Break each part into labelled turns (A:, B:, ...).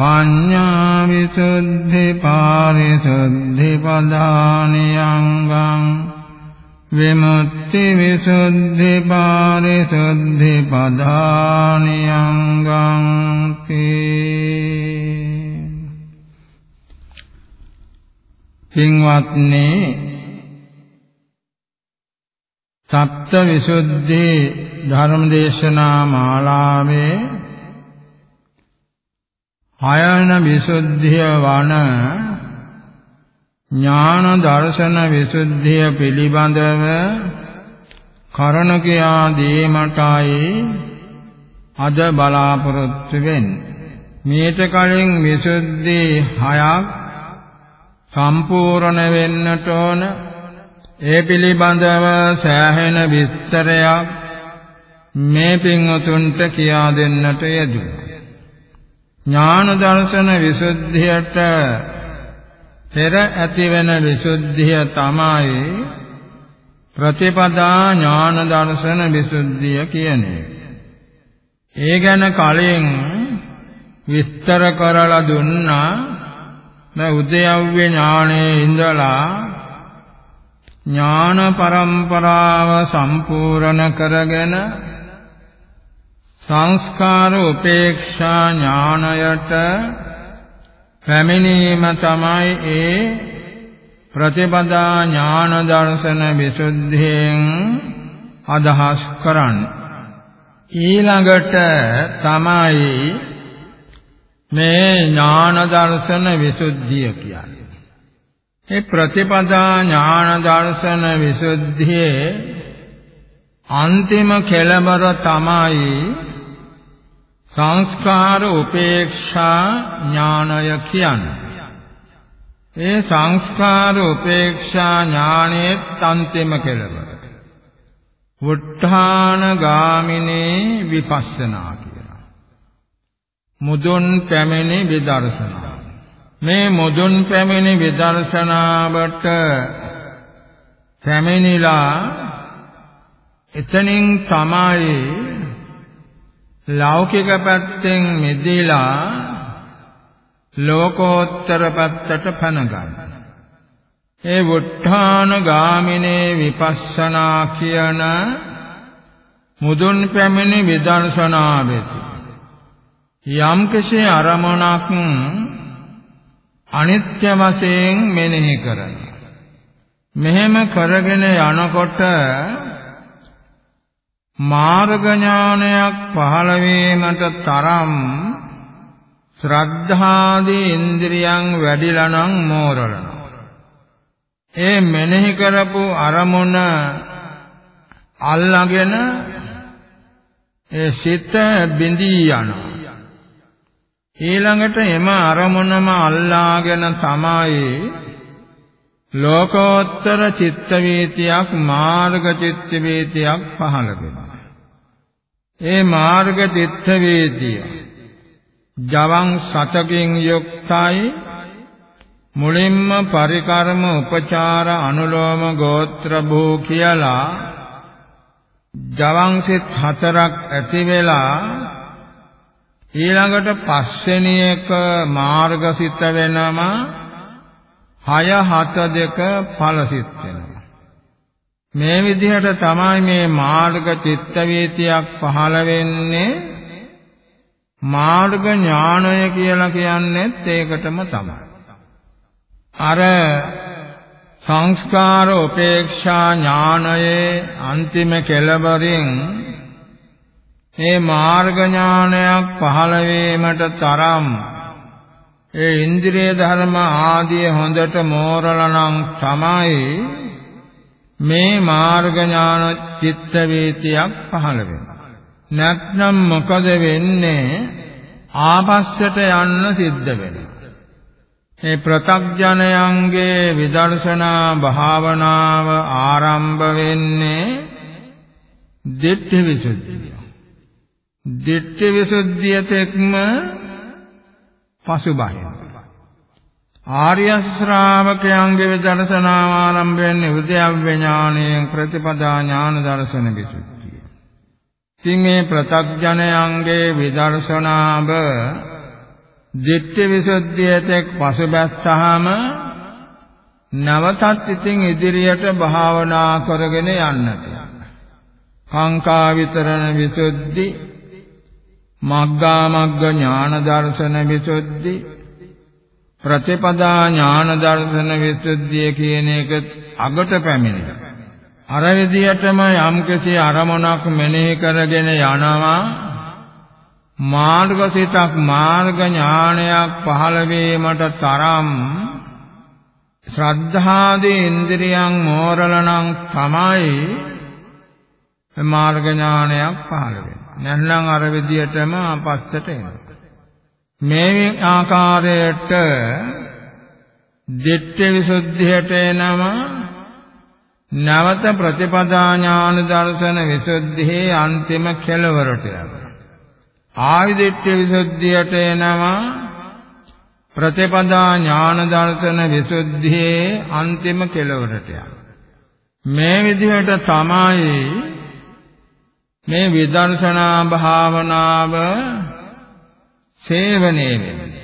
A: පඤ්ඤා විසුද්ධි පාරිසුද්ධි පධානියංගං විමුක්ති විසුද්ධි පාරිසුද්ධි පධානියංගං පින්වත්නි සත්‍ය විසුද්ධි ධර්මදේශනා මාලාවේ හයන විසුද්ධිය වන ඥාන දර්ශන විසුද්ධිය පිළිබඳව කරණ කියා දීමටයි අද බලාපොරොත්තු වෙන්නේ. මීට කලින් විසුද්ධි හයක් සම්පූර්ණ වෙන්නට ඕන. ඒ පිළිබඳව සෑහෙන විස්තරයක් මේ පින්වතුන්ට කියා දෙන්නට යෙදුණා. ඥාන දර්ශන විසුද්ධියට පෙර ඇතිවෙන විසුද්ධිය තමයි ප්‍රතිපදා ඥාන දර්ශන විසුද්ධිය කියන්නේ. ඒ ගැන කලින් විස්තර කරලා දුන්නා මේ උද්‍යව්‍ය ඥානයේ ඉඳලා ඥාන පරම්පරාව සම්පූර්ණ කරගෙන සංස්කාර උපේක්ෂා ඥානයට පැමිණීම තමයි ඒ ප්‍රතිපදා ඥාන දර්ශන විසුද්ධියෙන් අදහස් කරන්නේ. ඊළඟට තමයි මේ ඥාන දර්ශන විසුද්ධිය කියන්නේ. මේ ප්‍රතිපදා ඥාන දර්ශන විසුද්ධියේ අන්තිම කෙළවර තමයි සංස්කාර උපේක්ෂා ඥානය කියන්නේ. ඒ සංස්කාර උපේක්ෂා ඥානයේ අන්තිම කෙළවර. වුත්ථාන ගාමිනේ විපස්සනා කියලා. මුදුන් පැමිණි විදර්ශනා. මේ මුදුන් පැමිණි විදර්ශනාවට පැමිණිලා එතනින් තමයි ලෞකික පැත්තෙන් මිදලා ලෝකෝත්තර පැත්තට පැන ගන්න. ඒ වුත්ථාන ගාමිනේ විපස්සනා කියන මුදුන් පැමිණි විදර්ශනා වෙති. යම් කෙසේ අරමුණක් අනිත්‍ය වශයෙන් මෙනෙහි කරන. මෙහෙම කරගෙන යනකොට මාර්ග ඥානයක් පහළ වීමට තරම් ශ්‍රද්ධාදී ඉන්ද්‍රියන් වැඩිලා නම් මෝරලනවා. ඒ මෙනෙහි කරපු අරමුණ අල්ලාගෙන ඒ සිත බිඳී යනවා. ඊළඟට එම අරමුණම අල්ලාගෙන තමයි ලෝකෝත්තර චිත්ත වීතියක් මාර්ග චිත්ත වීතියක් පහළ වෙනවා. ඒ මාර්ග චිත්ත වීතිය ජවං සතකින් යුක්තයි. මුලින්ම පරිකර්ම උපචාර අනුලෝම ගෝත්‍ර භූ කියලා ජවං සිත් හතරක් ඇති වෙලා ඊළඟට පස්වෙනි එක මාර්ගසිත වෙනම 6 7 දෙක ඵලසිත වෙනවා. මේ විදිහට තමයි මේ මාර්ග චිත්ත වේතියක් පහළ වෙන්නේ. මාර්ග ඥානය කියලා කියන්නේත් ඒකටම තමයි. අර සංස්කාර උපේක්ෂා ඥානයේ අන්තිම කෙළවරින් මේ මාර්ග ඥානයක් පහළ වීමට තරම් ඒ ඉන්ද්‍රිය ධර්ම ආදී හොඳට මෝරලා නම් තමයි මේ මාර්ග ඥාන චිත්ත වේතියක් පහළ වෙන්නේ. නැත්නම් මොකද වෙන්නේ? ආපස්සට යන්න සිද්ධ වෙනවා. මේ ප්‍රතග්ජනයන්ගේ විදර්ශනා භාවනාව ආරම්භ වෙන්නේ දිට්ඨි විසුද්ධිය. දිට්ඨි විසුද්ධිය තෙක්ම පසුබහින. ආර්ය ශ්‍රාවකයන්ගේ විදර්ශනාව ආරම්භ වෙන්නේ උද්‍යව්‍ය ඥානයෙන් ප්‍රතිපදා ඥාන දර්ශන විසුද්ධිය. ඉතින් මේ ප්‍රතග්ජනයන්ගේ විදර්ශනාව දිට්ඨි විසුද්ධියටක් පසුබැස්සහම නවතත් ඉතින් ඉදිරියට භාවනා කරගෙන යන්නට කාංකා විතරණ විසුද්ධි මග්ගා මග්ග ඥාන දර්ශන විසුද්ධි ප්‍රතිපදා ඥාන දර්ශන විසුද්ධිය කියන එක අගට පැමිණෙනවා අර විදියටම යම්කිසි අරමුණක් මෙනෙහි කරගෙන යනවා මාර්ගසිතක් මාර්ග ඥානයක් පහළ වීමට තරම් ශ්‍රද්ධාදී ඉන්ද්‍රියන් මෝරලනම් තමයි මාර්ග ඥානයක් පහළ වෙන්නේ. නැත්නම් අර විදියටම අපස්සට එනවා. මේ ආකාරයට දිට්ඨි විසුද්ධියට එනම නවත ප්‍රතිපදා ඥාන දර්ශන විසුද්ධියේ අන්තිම කෙළවරට යනවා. ආයුධිට්ඨ විසුද්ධියට එනවා ප්‍රතිපදා ඥාන දර්ශන විසුද්ධියේ අන්තිම කෙළවරට මේ විදිහට තමයි මේ විදර්ශනා භාවනාව සේවනයේ වෙන්නේ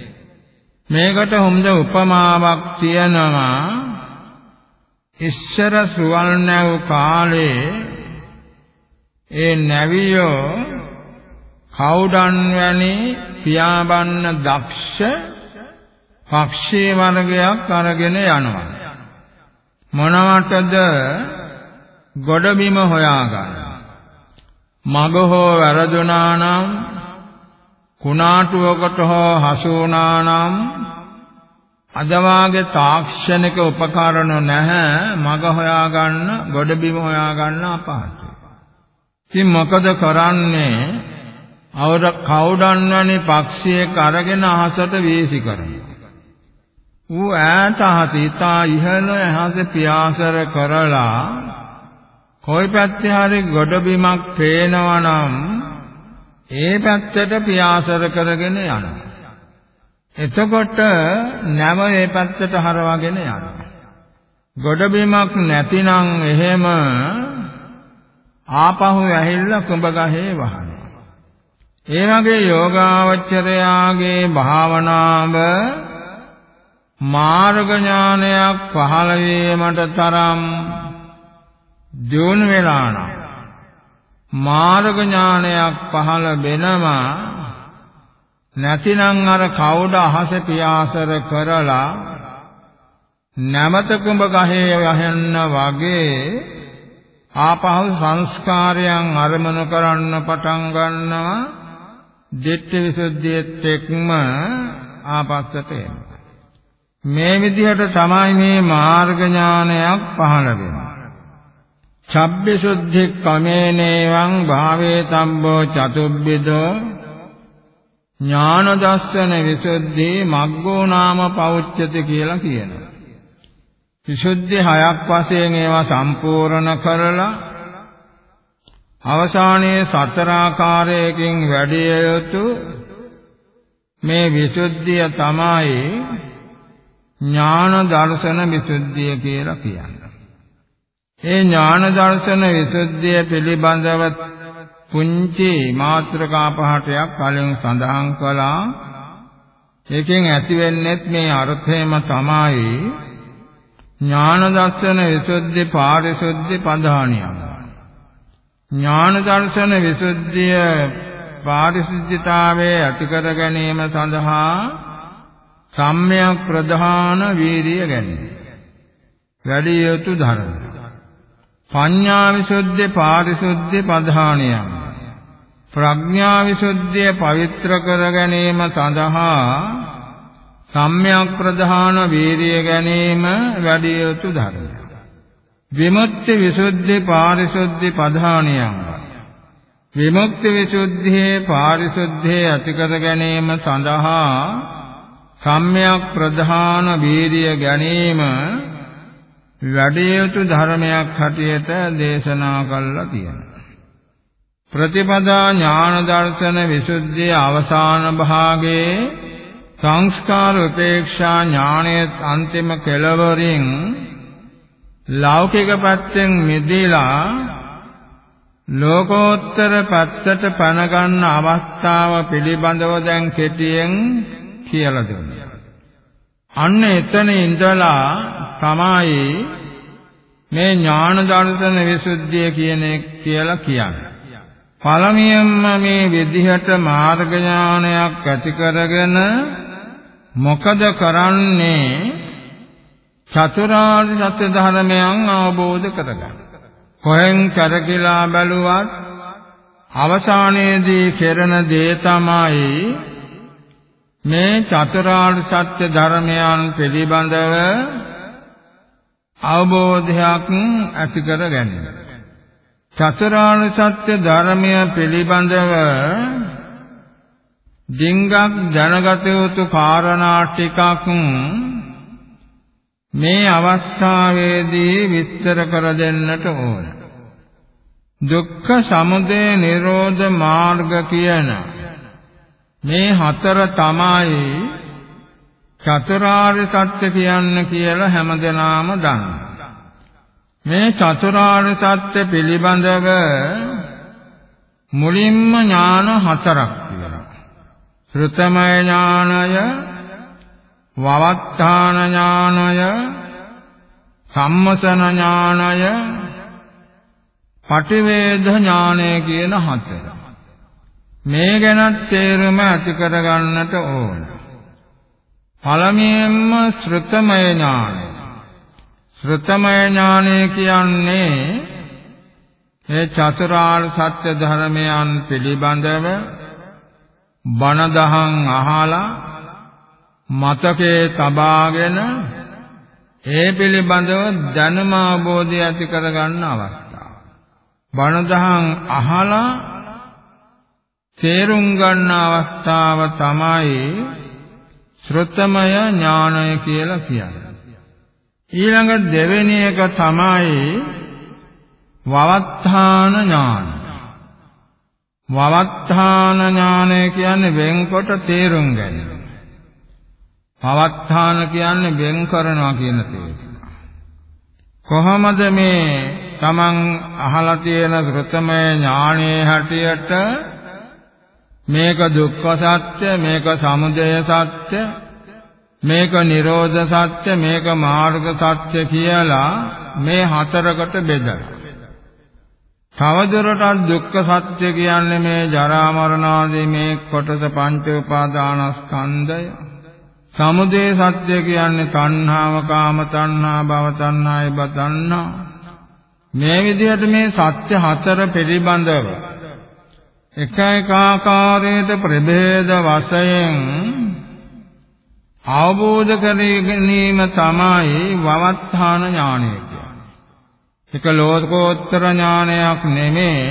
A: මේකට හොඳ උපමාවක් තියෙනවා. ඉස්සර සුවල් නැව් කාලේ ඒ නැවියෝ කවුඩන් වැනි පියාඹන්න දක්ෂ පක්ෂී වර්ගයක් අරගෙන යනවා. මොනවටද ගොඩබිම හොයාගන්න? මග හෝ වැරදුනා නම් කුණාටුවකට හෝ හසු වුණා නම් අද වාගේ තාක්ෂණික උපකරණ නැහැ මග හොයාගන්න ගොඩබිම හොයාගන්න අපහසුයි. ඉතින් මොකද කරන්නේ? අවර කවුඩන්නනේ පක්ෂියෙක් අරගෙන අහසට වීසි කරනවා. ඌ ඈත අහතිතා ඉහළ අහස පියාසර කරලා කොයි පැත්තේ හරි ගොඩබිමක් පේනවා නම් ඒ පැත්තට පියාසර කරගෙන යනවා. එතකොට නැව ඒ පැත්තට හරවාගෙන යනවා. ගොඩබිමක් නැතිනම් එහෙම ආපහු ඇහිල්ලා කුඹ ගහේ වහනවා. ඒ වගේ යෝගාවචරයාගේ භාවනාව මාර්ග ඥානයක් පහළ වීමට තරම් දියුණු වෙලා නම් මාර්ග ඥානයක් පහළ වෙනවා නැතිනම් අර කවුද අහස පියාසර කරලා නැමත කුඹ ගහේ යහන්න වගේ ආපහු සංස්කාරයන් අරමුණු කරන්න පටන් ගන්නවා දිට්ඨි විසුද්ධියත් එක්ම ආපස්සට එනවා. මේ විදිහට තමයි මේ මාර්ග ඥානයක් පහළ වෙන්නේ. චබ්බිසුද්ධි කමේනේවං භාවේ තම්බෝ චතුබ්බිදෝ ඥාන දස්සන විසුද්ධි මග්ගෝ නාම පෞච්චති කියලා කියනවා. විසුද්ධි හයක් වශයෙන් ඒවා සම්පූර්ණ කරලා අවසානයේ සතර ආකාරයකින් වැඩි යුතු මේ විසුද්ධිය තමයි ඥාන දර්ශන විසුද්ධිය කියලා කියන්නේ. ඒ ඥාන දර්ශන විසුද්ධිය පිළිබඳව පුංචි මාත්‍රකා පහටයක් කලින් සඳහන් කළා. ඒකෙන් ඇති වෙන්නේ මේ අර්ථයම තමයි ඥාන දර්ශන විසුද්ධි පාරිශුද්ධි පධානියම්. ඥාන දර්ශන විසුද්ධිය පාරිශුද්ධිතාවයේ ඇති කර ගැනීම සඳහා සම්මයක් ප්‍රධාන වීරිය ගැනීම. වැඩි යුතු ධර්ම. පඤ්ඤා විසුද්ධි පාරිශුද්ධි පධානියම්. ප්‍රඥා විසුද්ධිය පවිත්‍ර කර ගැනීම සඳහා සම්මයක් ප්‍රධාන වීරිය ගැනීම වැඩි යුතු ධර්මයක්. විමුක්ති විසුද්ධි පාරිශුද්ධි පධානියම් විමුක්ති විසුද්ධියේ පාරිශුද්ධියේ ඇති කර ගැනීම සඳහා සම්මයක් ප්‍රධාන වීරිය ගැනීම වැඩි යුතු ධර්මයක් හැටියට දේශනා කළා තියෙනවා. ප්‍රතිපදා ඥාන දර්ශන විසුද්ධිය අවසාන භාගයේ සංස්කාර උපේක්ෂා ඥානයේ අන්තිම කෙළවරින් ලෞකික පැත්තෙන් මිදලා ලෝකෝත්තර පැත්තට පැන ගන්න අවස්ථාව පිළිබඳව දැන් කෙටියෙන් කියලා දුන්නා. අන්න එතන ඉඳලා තමයි මේ ඥාන දර්ශන විසුද්ධිය කියන එක කියලා කියන්නේ. පළමුවෙන්ම මේ විදිහට මාර්ග ඥානයක් ඇති කරගෙන මොකද කරන්නේ? චතුරාර්ය සත්‍ය ධර්මයන් අවබෝධ කරගන්න. කොහෙන් කරකිලා බැලුවත් අවසානයේදී කෙරෙන දේ තමයි මේ චතුරාර්ය සත්‍ය ධර්මයන් පිළිබඳව අවබෝධයක් ඇති කර ගැනීම. චතුරාර්ය සත්‍ය ධර්මය පිළිබඳව දින්ගක් දැනගත යුතු කාරණා ටිකක් මේ අවස්ථාවේදී විස්තර කර දෙන්නට ඕන. දුක්ඛ සමුදය නිරෝධ මාර්ග කියන මේ හතර තමයි චතුරාර්ය සත්‍ය කියන්න කියලා හැමදෙනාම දන්නවා. මේ චතුරාර්ය සත්‍ය පිළිබඳව මුලින්ම ඥාන හතරක් තියෙනවා. ශ්‍රුතමය ඥානය වවත්තාන ඥානය සම්මසන ඥානය පටිවේද ඥානය කියන හතර මේ ගැන තේරුම ඇති කරගන්නට ඕන පළමුවෙන්ම ශ්‍රතමය ඥානය ශ්‍රතමය ඥානය කියන්නේ මේ චතුරාර්ය සත්‍ය ධර්මයන් පිළිබඳව බණ දහම් අහලා මතකේ තබාගෙන ඒ පිළිබඳව දැනුම අවබෝධය ඇති කරගන්න අවස්ථාව. බණ දහම් අහලා තේරුම් ගන්න අවස්ථාව තමයි ශ්‍රොතමය ඥානය කියලා කියන්නේ. ඊළඟ දෙවෙනි එක තමයි වවත්තාන ඥාන. වවත්තාන ඥානය කියන්නේ වෙන්කොට තේරුම් ගැනීම. පවත්තාන කියන්නේ වෙන් කරනවා කියන තේරුම. කොහොමද මේ තමන් අහලා තියෙන ශ්‍රතමය ඥානයේ හැටියට මේක දුක්ඛ සත්‍ය මේක සමුදය සත්‍ය මේක නිරෝධ සත්‍ය මේක මාර්ග සත්‍ය කියලා මේ හතරකට බෙදලා. තවදුරටත් දුක්ඛ සත්‍ය කියන්නේ මේ ජරා මරණ ආදී මේ කොටස පංච උපාදානස්කන්ධය. සමුදය සත්‍ය කියන්නේ තණ්හාව කාම තණ්හා භව තණ්හායි බතණ්හා මේ විදිහට මේ සත්‍ය හතර පිළිබඳව එක එක ආකාරයට ප්‍රභේද වශයෙන් අවබෝධ කර ගැනීම තමයි වවත්තාන ඥානය කියන්නේ. ඒක ලෝකෝත්තර ඥානයක් නෙමේ.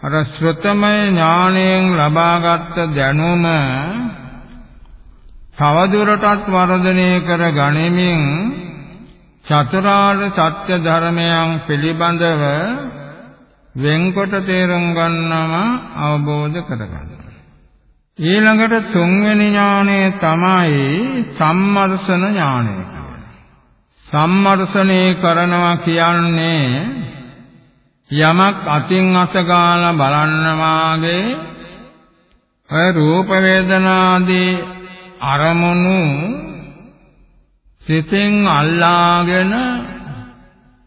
A: අර ශ්‍රතමය ඥාණයෙන් ලබාගත් දැනුම තවදුරටත් වර්ධනය කර ගනිමින් චතුරාර්ය සත්‍ය ධර්මයන් පිළිබඳව වෙන්කොට තේරුම් ගන්නම අවබෝධ කරගන්න. ඊළඟට තුන්වෙනි ඥානය තමයි සම්මර්ෂණ ඥානය කියන්නේ. සම්මර්ෂණේ කරනවා කියන්නේ යමක් අතින් අත ගාලා බලන්න වාගේ ඔය රූප වේදනාදී අරමුණු සිතෙන් අල්ලාගෙන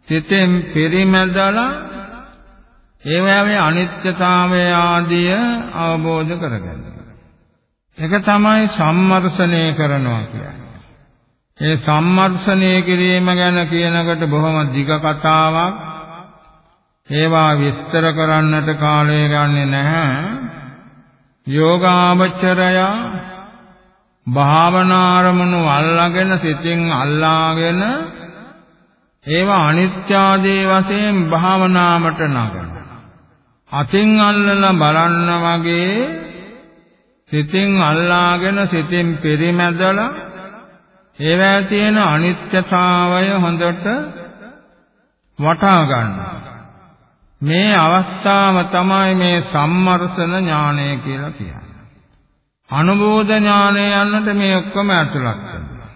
A: සිතෙන් පරිමැදලා ඒවායේ අනිත්‍යතාවය ආදිය අවබෝධ කරගන්න. ඒක තමයි සම්මර්ෂණය කරනවා කියන්නේ. ඒ සම්මර්ෂණය කිරීම ගැන කියනකොට බොහොම දිග කතාවක්. ඒවා විස්තර කරන්නට කාලය ගන්නේ නැහැ. යෝගාවචරය භාවනාරමුණු අල්ලාගෙන සිතින් අල්ලාගෙන ඒවා අනිත්‍ය ආදී වශයෙන් භාවනාවට නගන. අතින් අල්ලලා බලන්න වගේ සිතින් අල්ලාගෙන සිතින් පරිමැදලා ඒවැ තියෙන අනිත්‍යතාවය හොඳට වටහා ගන්නවා. මේ අවස්ථාව තමයි මේ සම්මර්ෂණ ඥානය කියලා කියන්නේ. අනුබෝධ ඥානය යන්නට මේ ඔක්කොම ඇතුළත් වෙනවා.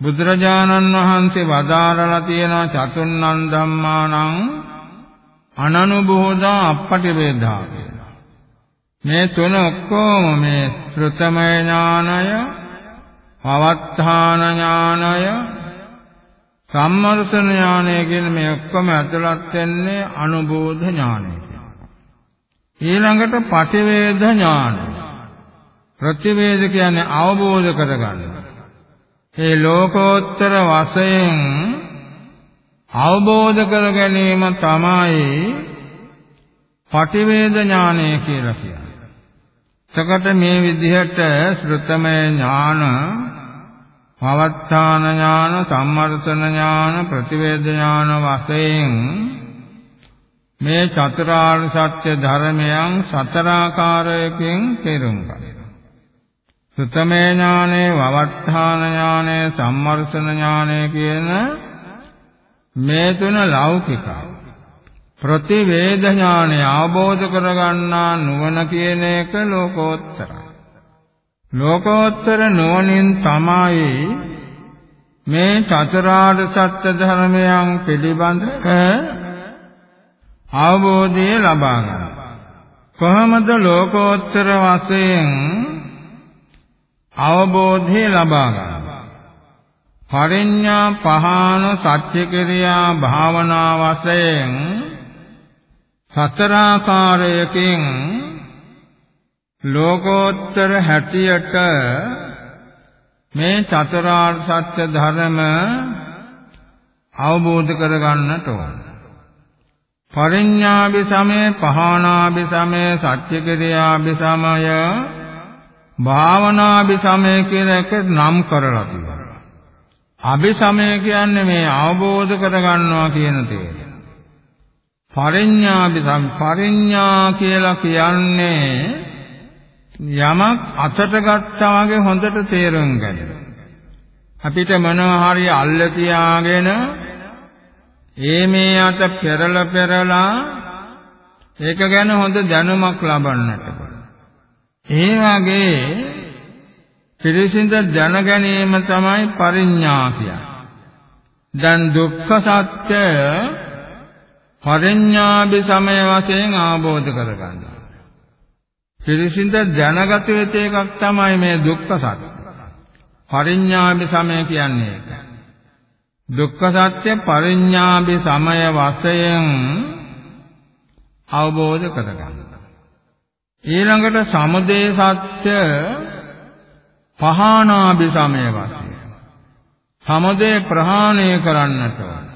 A: බුදුරජාණන් වහන්සේ වදාරලා තියෙන චතුන්නන් ධම්මානං අනනුබෝධා අපටිවේදා කියලා. මේ තුන ඔක්කොම මේ ශ්‍රුතමය ඥානය, පවත්තාන ඥානය, සම්මර්ෂණ ඥානය කියන මේ ඔක්කොම ඇතුළත් වෙන්නේ අනුබෝධ ඥානය. ඊළඟට පටිවේද ඥානය. ප්‍රතිවේද කියන්නේ අවබෝධ කරගන්න. ඒ ලෝකෝත්තර වශයෙන් අවබෝධ කර ගැනීම තමයි පටිවේද ඥානය කියලා කියන්නේ. එතකොට මේ විදිහට ශ්‍රුතමය ඥාන, පවත්තාන ඥාන, සම්මර්ථන ඥාන, ප්‍රතිවේද ඥාන වශයෙන් මේ චතුරාර්ය සත්‍ය ධර්මයන් සතරාකාරයකින් තේරුම් ගන්නවා. ශ්‍රුතමය ඥානේ, වවත්තාන ඥානේ, සම්මර්ථන ඥානේ කියන මේ තුන ලෞකිකයි. ප්‍රතිවේද ඥානය අවබෝධ කරගන්නා නුවණ කියන එක ලෝකෝත්තරයි. ලෝකෝත්තර නුවණින් තමයි මේ චතුරාර්ය සත්‍ය ධර්මයන් පිළිබඳ අවබෝධය ලබා ගන්න. කොහොමද ලෝකෝත්තර වශයෙන් අවබෝධය ලබා ගන්න? පරිඤ්ඤා පහාන සත්‍ය කිරියා භාවනා වශයෙන් සතරාකාරයකින් ලෝකෝත්තර හැටියට මේ චතුරාර්ය සත්‍ය ධර්ම අවබෝධ කරගන්නට ඕන. පරිඤ්ඤාභි සමය, පහානාභි සමය, සත්‍ය කිරියාභි සමය, භාවනාභි සමය කියලා එක නම් කරලා තියෙනවා. අபிසමය කියන්නේ මේ අවබෝධ කරගන්නවා කියන තේරුම. පරිඥාபிසම් පරිඥා කියලා කියන්නේ යමක් අතට ගත්තා වගේ හොඳට තේරුම් ගන්න. අපිට මොනවා හරි අල්ල තියාගෙන ඒ මේ අත පෙරල පෙරලා ඒක ගැන හොඳ දැනුමක් ලබන්නට ඒ වගේ පිරිසිඳ දැන ගැනීම තමයි පරිඥා කියන්නේ. දැන් දුක්ඛ සත්‍ය පරිඥාභි සමය වශයෙන් ආબોධ කරගන්නවා. පිරිසිඳ දැනගත යුතු එකක් තමයි මේ දුක්ඛ සත්‍ය. පරිඥාභි සමය කියන්නේ ඒක. දුක්ඛ සත්‍ය පරිඥාභි සමය වශයෙන් අවබෝධ කරගන්නවා. ඊළඟට සමුදය සත්‍ය පහානාභි සමය වශයෙන් සමුදය ප්‍රහාණය කරන්නට ඕන.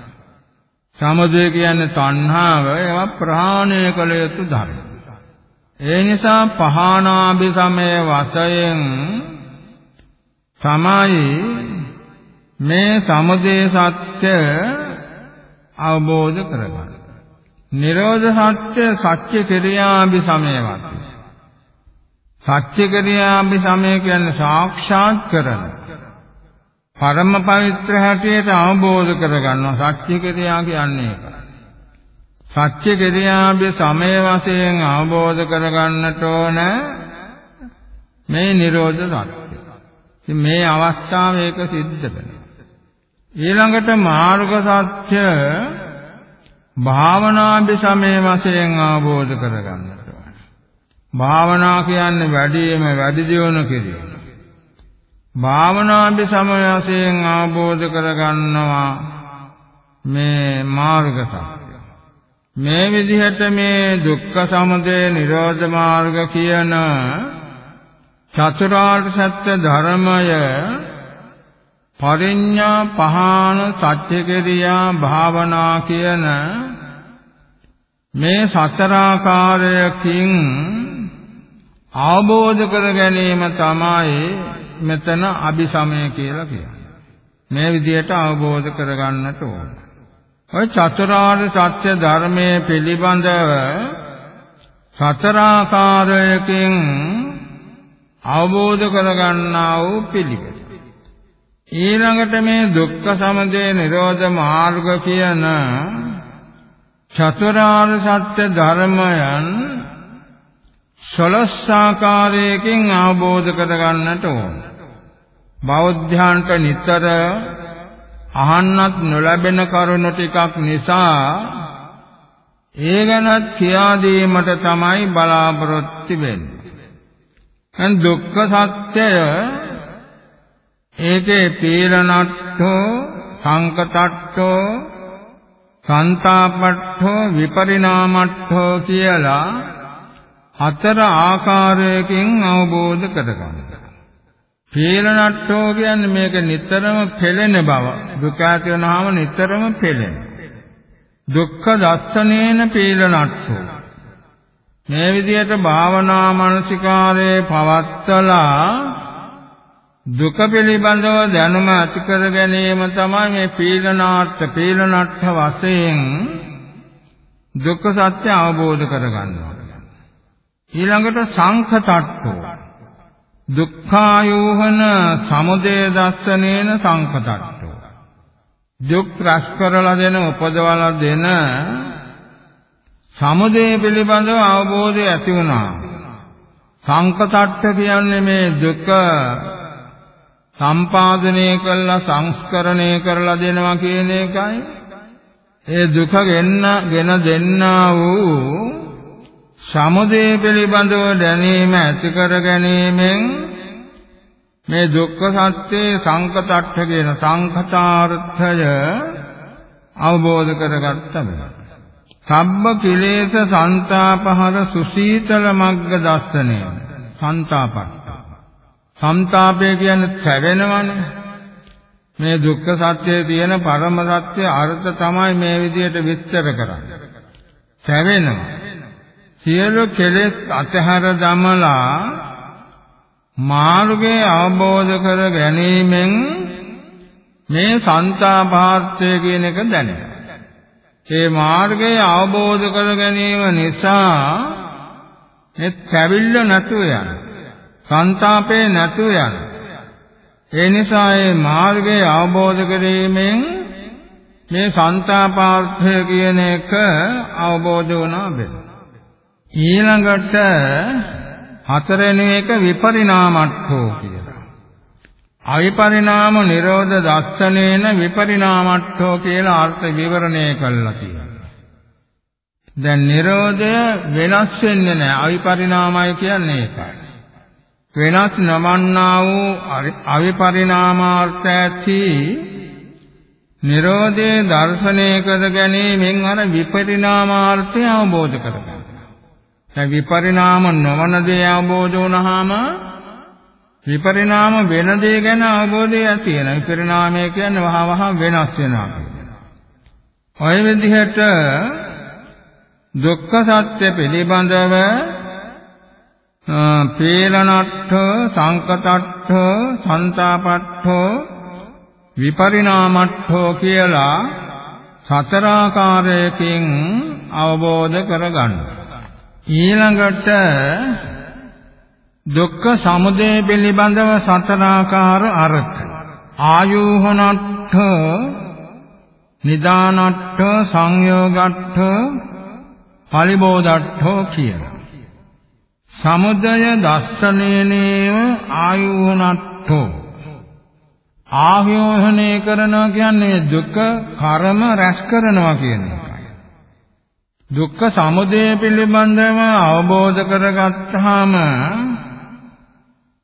A: සමුදය කියන්නේ තණ්හාව ඒවා ප්‍රහාණය කළ යුතු ධර්ම. ඒ නිසා පහානාභි සමය වශයෙන් තමයි මේ සමුදය සත්‍ය අවබෝධ කරගන්න. නිරෝධ සත්‍ය සත්‍ය ක්‍රියාභි සමය වශයෙන් සත්‍ය ක්‍රියාභි සමය කියන්නේ සාක්ෂාත් කරන පරම පවිත්‍ර හැටියට අවබෝධ කරගන්නවා සත්‍ය කිරියා කියන්නේ ඒක. සත්‍ය කිරියාවේ සමය වශයෙන් අවබෝධ කරගන්නට ඕන මේ Nirodha සත්‍ය. ඉතින් මේ අවස්ථාවේ ඒක සිද්ධ වෙනවා. ඊළඟට මාර්ග සත්‍ය භාවනාභි සමය වශයෙන් අවබෝධ කරගන්නට ඕන. භාවනා කියන්නේ වැඩිම වැඩි දියුණු කිරීම. භාවනාභි සමය වශයෙන් අවබෝධ කරගන්නවා මේ මාර්ග සත්‍ය. මේ විදිහට මේ දුක්ඛ සමුදය නිරෝධ මාර්ග කියන චතුරාර්ය සත්‍ය ධර්මය පරිඤ්ඤා පහාන සත්‍යකිරියා භාවනා කියන මේ සතරාකාරයකින් අවබෝධ කර ගැනීම තමයි මෙතන අபிසමය කියලා කියන්නේ. මේ විදිහට අවබෝධ කරගන්නට ඕන. ඔය චතුරාර්ය සත්‍ය ධර්මයේ පිළිබඳව සතරාකාරයකින් අවබෝධ කරගන්නා වූ පිළිවෙල. ඊළඟට මේ දුක්ඛ සමුදය නිරෝධ මාර්ග කියන චතුරාර්ය සත්‍ය ධර්මයන් සලස්සාකාරයකින් අවබෝධ කරගන්නට ඕන. බෞද්ධයන්ට නිතර අහන්නත් නොලැබෙන කරුණු ටිකක් නිසා ඒ ගැනත් කියා දීමට තමයි බලාපොරොත්තු වෙන්නේ. දැන් දුක්ඛ සත්‍යය ඒකේ පීලනට්ඨෝ සංකතට්ඨෝ සංතාපට්ඨෝ විපරිණාමට්ඨෝ කියලා හතර ආකාරයකින් අවබෝධ කරගන්න. පීලනට්ඨෝ කියන්නේ මේක නිතරම පෙළෙන බව. දුක ඇති වෙනාම නිතරම පෙළෙන. දුක්ඛ දස්සනේන පීලනට්ඨෝ. මේ විදිහට භාවනා මානසිකාරයේ පවත්තලා දුක පිළිබඳව දැනුම ඇති කර ගැනීම තමයි මේ පීලනාර්ථ පීලනට්ඨ වශයෙන් දුක්ඛ සත්‍ය අවබෝධ කරගන්නවා. ඊළඟට සංඛතට්ඨෝ දුක්ඛායෝහන සමුදය දස්සනේන සංකතට්ඨෝ දුක් රස කරලා දෙන උපදවලා දෙන සමුදය පිළිබඳව අවබෝධය ඇති වුණා. සංකතට්ඨ කියන්නේ මේ දුක සම්පාදනය කළා සංස්කරණය කරලා දෙනවා කියන එකයි. ඒ දුක ගෙන්න ගෙන දෙන්නා වූ සමුදය පිළිබඳව දැනීම ඇති කර ගැනීමෙන් මේ දුක්ඛ සත්‍ය සංකතට්ඨ කියන සංකතාර්ථය අවබෝධ කරගත්තම සම්බ කිලේශ සන්තාපහර සුසීතල මග්ග දස්සනය සන්තාපට්ඨ සන්තාපය කියන්නේ සැවෙනවනේ. මේ දුක්ඛ සත්‍යයේ තියෙන පරම සත්‍ය අර්ථ තමයි මේ විදිහට විස්තර කරන්නේ. සැවෙනවා. සියලු කෙලෙස් අතහැර දමලා මාර්ගය අවබෝධ කර ගැනීමෙන් මේ සංතාපාර්ථය කියන එක දැනෙනවා. මේ මාර්ගය අවබෝධ කර ගැනීම නිසා මේ පැවිල්ල නැතුව යන සංతాපේ නැතුව යන ඒ නිසා මේ මාර්ගය අවබෝධ කිරීමෙන් මේ සංతాපාර්ථය කියන එක අවබෝධ වුණා බෙලයි ඊළඟට හතරෙනි එක විපරිණාමට්ඨෝ කියලා. අවිපරිණාම නිරෝධ දස්සනේන විපරිණාමට්ඨෝ කියලා අර්ථ විවරණය කළා තියෙනවා. දැන් නිරෝධය වෙනස් වෙන්නේ නැහැ. අවිපරිණාමයි කියන්නේ ඒකයි. වෙනස් නොවන්නා වූ අවිපරිණාමාර්ථ ඇති නිරෝධයේ දර්ශනය කර ගැනීමෙන් අර විපරිණාමාර්ථය අවබෝධ කරගන්න. දැන් විපරිණාම නොවන දේ අවබෝධ වුණාම විපරිණාම වෙන දේ ගැන අවබෝධය ඇති වෙනවා. විපරිණාමය කියන්නේ වහ වහ වෙනස් වෙනවා. ඔය විදිහට දුක්ඛ සත්‍ය පිළිබඳව පේලනට්ඨ සංකතට්ඨ සන්තාපට්ඨ විපරිණාමට්ඨ කියලා සතරාකාරයකින් අවබෝධ කරගන්නවා. ඊළඟට දුක්ඛ සමුදය පිළිබඳව සතරාකාර අර්ථ. ආයෝහනට්ඨ නිදානට්ඨ සංයෝගට්ඨ පරිබෝධට්ඨෝ කියලා. සමුදය දස්සනේනේව ආයෝහනට්ඨෝ ආයෝහණය කරනවා කියන්නේ දුක කර්ම රැස් කරනවා කියන එකයි. දුක්ඛ සමුදය පිළිබඳව අවබෝධ කරගත්තාම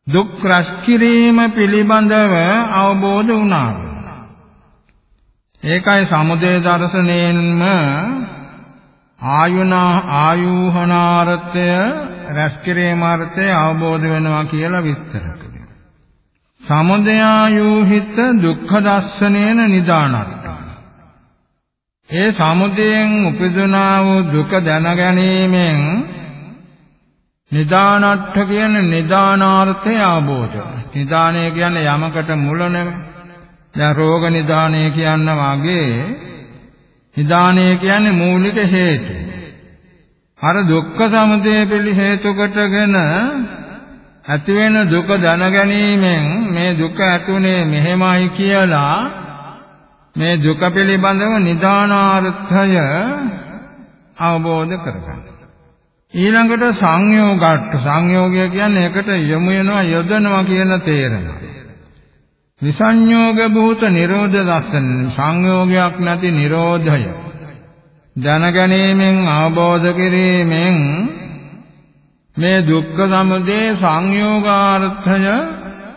A: දුක් රැස් කිරීම පිළිබඳව අවබෝධ වුණා. ඒකයි සමුදය දර්ශනයෙන්ම ආයුනා ආයුහනාර්ථය රැස් කිරීම අර්ථය අවබෝධ වෙනවා කියලා විස්තර කරනවා. සමුදයායුහිත දුක්ඛ දස්සනේන නිදානට්ඨ. ඒ සමුදයෙන් උපදිනා වූ දුක දැන ගැනීමෙන් නිදානට්ඨ කියන්නේ නිදානාර්ථය අවබෝධ. නිදානය කියන්නේ යමකට මුල නෙමෙයි. දැන් රෝග නිදානය කියන්න වගේ නිදානය කියන්නේ මූලික හේතු. අර දුක්ඛ සමුදය පිළි හේතු කොටගෙන ඇති වෙන දුක දැන ගැනීමෙන් මේ දුක ඇතුනේ මෙහෙමයි කියලා මේ දුක පිළිබඳව නිදානාර්ථය අවබෝධ කරගන්න. ඊළඟට සංයෝගාට්ඨ සංයෝගය කියන්නේ එකට යොමු වෙනවා යොදනවා කියන තේරෙන. විසංයෝග භූත නිරෝධ දර්ශන සංයෝගයක් නැති නිරෝධය දැනගැනීමෙන් අවබෝධ කිරීමෙන් මේ දුක්ඛ සමුදය සංයෝගාර්ථය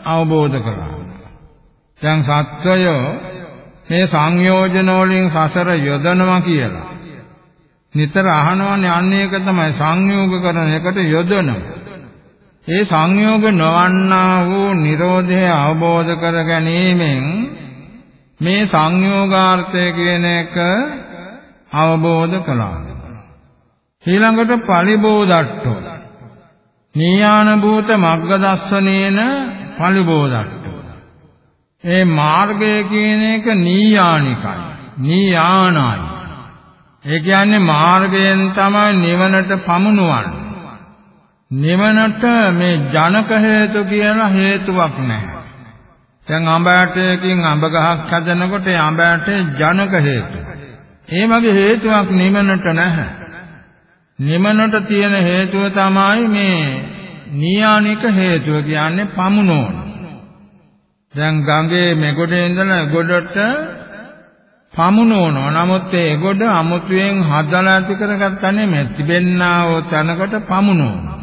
A: අවබෝධ කරගන්නවා. දැන් සත්වය මේ සංයෝජන වලින් සසර යොදනවා කියලා නිතර අහනවනේ අන්න ඒක තමයි සංයෝග කරන එකට යොදනවා. ඒ සංයෝග නොවන්නා වූ Nirodha අවබෝධ කර ගැනීමෙන් මේ සංයෝගාර්ථය කියන එක අවබෝධ කළා. ඊළඟට පලිබෝධට්ඨෝ. නීයාන භූත මග්ග දස්සනේන පලිබෝධට්ඨෝ. ඒ මාර්ගය කියන එක නීයානිකයි. නීයානයි. ඒ කියන්නේ මාර්ගයෙන් තමයි නිවනට පමුණුවන්නේ. නිවනට මේ ජනක හේතු කියලා හේතුවක් නැහැ. දැන් අඹ ඇටයකින් අඹ ගහක් හදනකොට ඒ අඹ ඇටේ ජනක හේතු. ඒ වගේ හේතුවක් නිවනට නැහැ. නිවනට තියෙන හේතුව තමයි මේ නියානික හේතුව කියන්නේ පමුණෝන. දැන් ගඟේ මෙගොඩේ ඉඳලා ගොඩට පමුණවනවා. නමුත් ඒ ගොඩ අමුතුවෙන් හදලා ඇති කරගත්තා නෙමෙයි. තිබෙන්නා වූ තැනකට පමුණවනවා.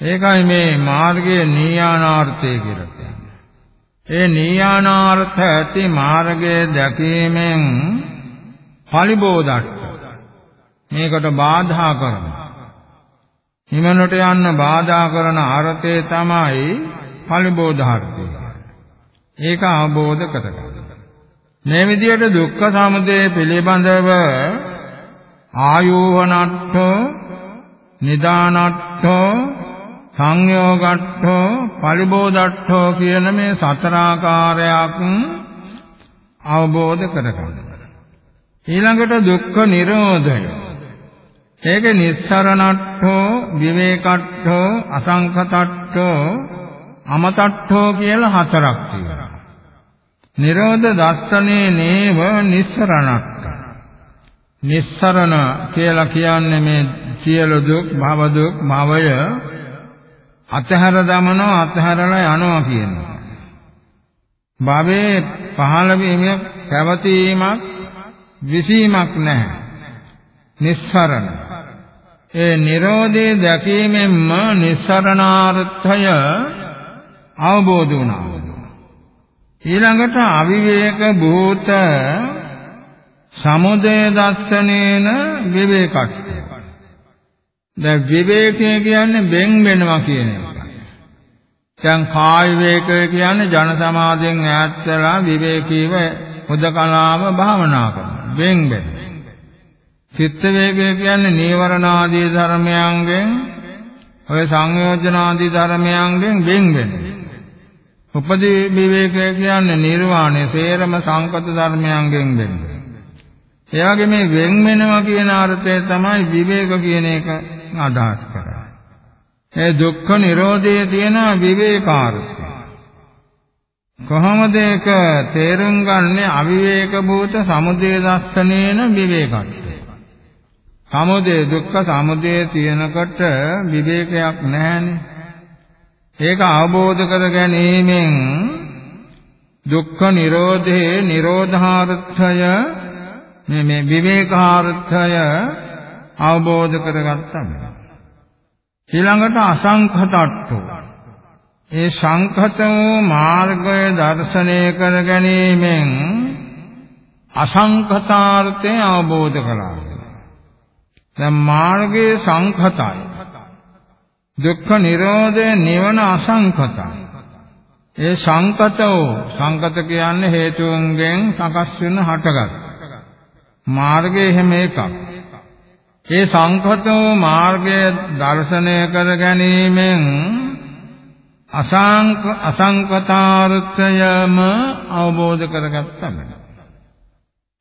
A: ඒකයි මේ මාර්ගයේ නීයානාර්ථය කියලා කියන්නේ. ඒ නීයානාර්ථ ඇති මාර්ගයේ දැකීමෙන් පරිබෝධක් මේකට බාධා කරනවා. හිමනට යන්න බාධා කරන අර්ථය තමයි පරිබෝධාර්ථය. ඒක අවබෝධ කරගන්න. මේ විදිහට දුක්ඛ සමුදය පිළිබඳව ආයෝහනට්ඨ නිදානට්ඨ සංයෝගට්ඨ පරිබෝධට්ඨ කියන මේ සතර ආකාරයක් අවබෝධ කරගන්න. ඊළඟට දුක්ඛ නිරෝධය. ඒක නිස්සරණට්ඨ විවේකට්ඨ අසංඛතට්ඨ අමතට්ඨ කියලා හතරක් තියෙනවා. නිරෝධ දස්සනේ නේව නිස්සරණක්ක. නිස්සරණ කියලා කියන්නේ මේ සියලු දුක් භව දුක් භවය අතහැර දමනවා අතහැරලා යනවා කියනවා. භවයේ පහළ වීමක් පැවතීමක් විසීමක් නැහැ. නිස්සරණ. ඒ Nirodhe දැකීමෙන්ම නිස්සරණාර්ථය අවබෝධ වුණා ඊළඟට අවිවේක භූත සමුදය දස්සනේන විවේකක්ඛය. දැන් විවේකය කියන්නේ වෙන් වෙනවා කියන එක. දැන් කාය විවේකය කියන්නේ ජන සමාධියෙන් ඈත් වෙලා විවේකීව හුදකලාව භාවනා කරනවා. වෙන් වෙන. චිත්ත වේගය කියන්නේ නීවරණ ආදී ධර්මයන්ගෙන් ඔය සංයෝජන ආදී ධර්මයන්ගෙන් වෙන් වෙනවා. උපදී විවේකය කියන්නේ නිර්වාණය සේරම සංකත ධර්මයන්ගෙන් වෙන්නේ. ඒ වගේ මේ වෙන් වෙනවා කියන අර්ථය තමයි විවේක කියන එක අදහස් කරන්නේ. ඒ දුක්ඛ නිරෝධයේ තියෙන විවේකාර්ථය. කොහොමද ඒක තේරුම් ගන්නේ අවිවේක භූත සමුදය දස්සනේන විවේකත්වය. සමුදය දුක්ඛ සමුදය තියෙනකොට විවේකයක් නැහැනේ. ඒක අවබෝධ කර ගැනීමෙන් දුක්ඛ නිරෝධේ නිරෝධාර්ථය මේ මේ විවේකාර්ථය අවබෝධ කරගත්තම ඊළඟට අසංඛතට්ඨෝ ඒ සංඛතෝ මාර්ගය දර්ශනය කර ගැනීමෙන් අසංඛතාර්ථය අවබෝධ කළා. දැන් මාර්ගයේ සංඛතයි. දුක්ඛ නිරෝධය නිවන අසංඛතයි. ඒ සංකතෝ සංකත කියන්නේ හේතුන්ගෙන් සකස් වෙන හටගත්. මාර්ගය එහෙම එකක්. ඒ සංකතෝ මාර්ගය දර්ශනය කර ගැනීමෙන් අසංක අසංකතාර්ථයම අවබෝධ කරගත්තම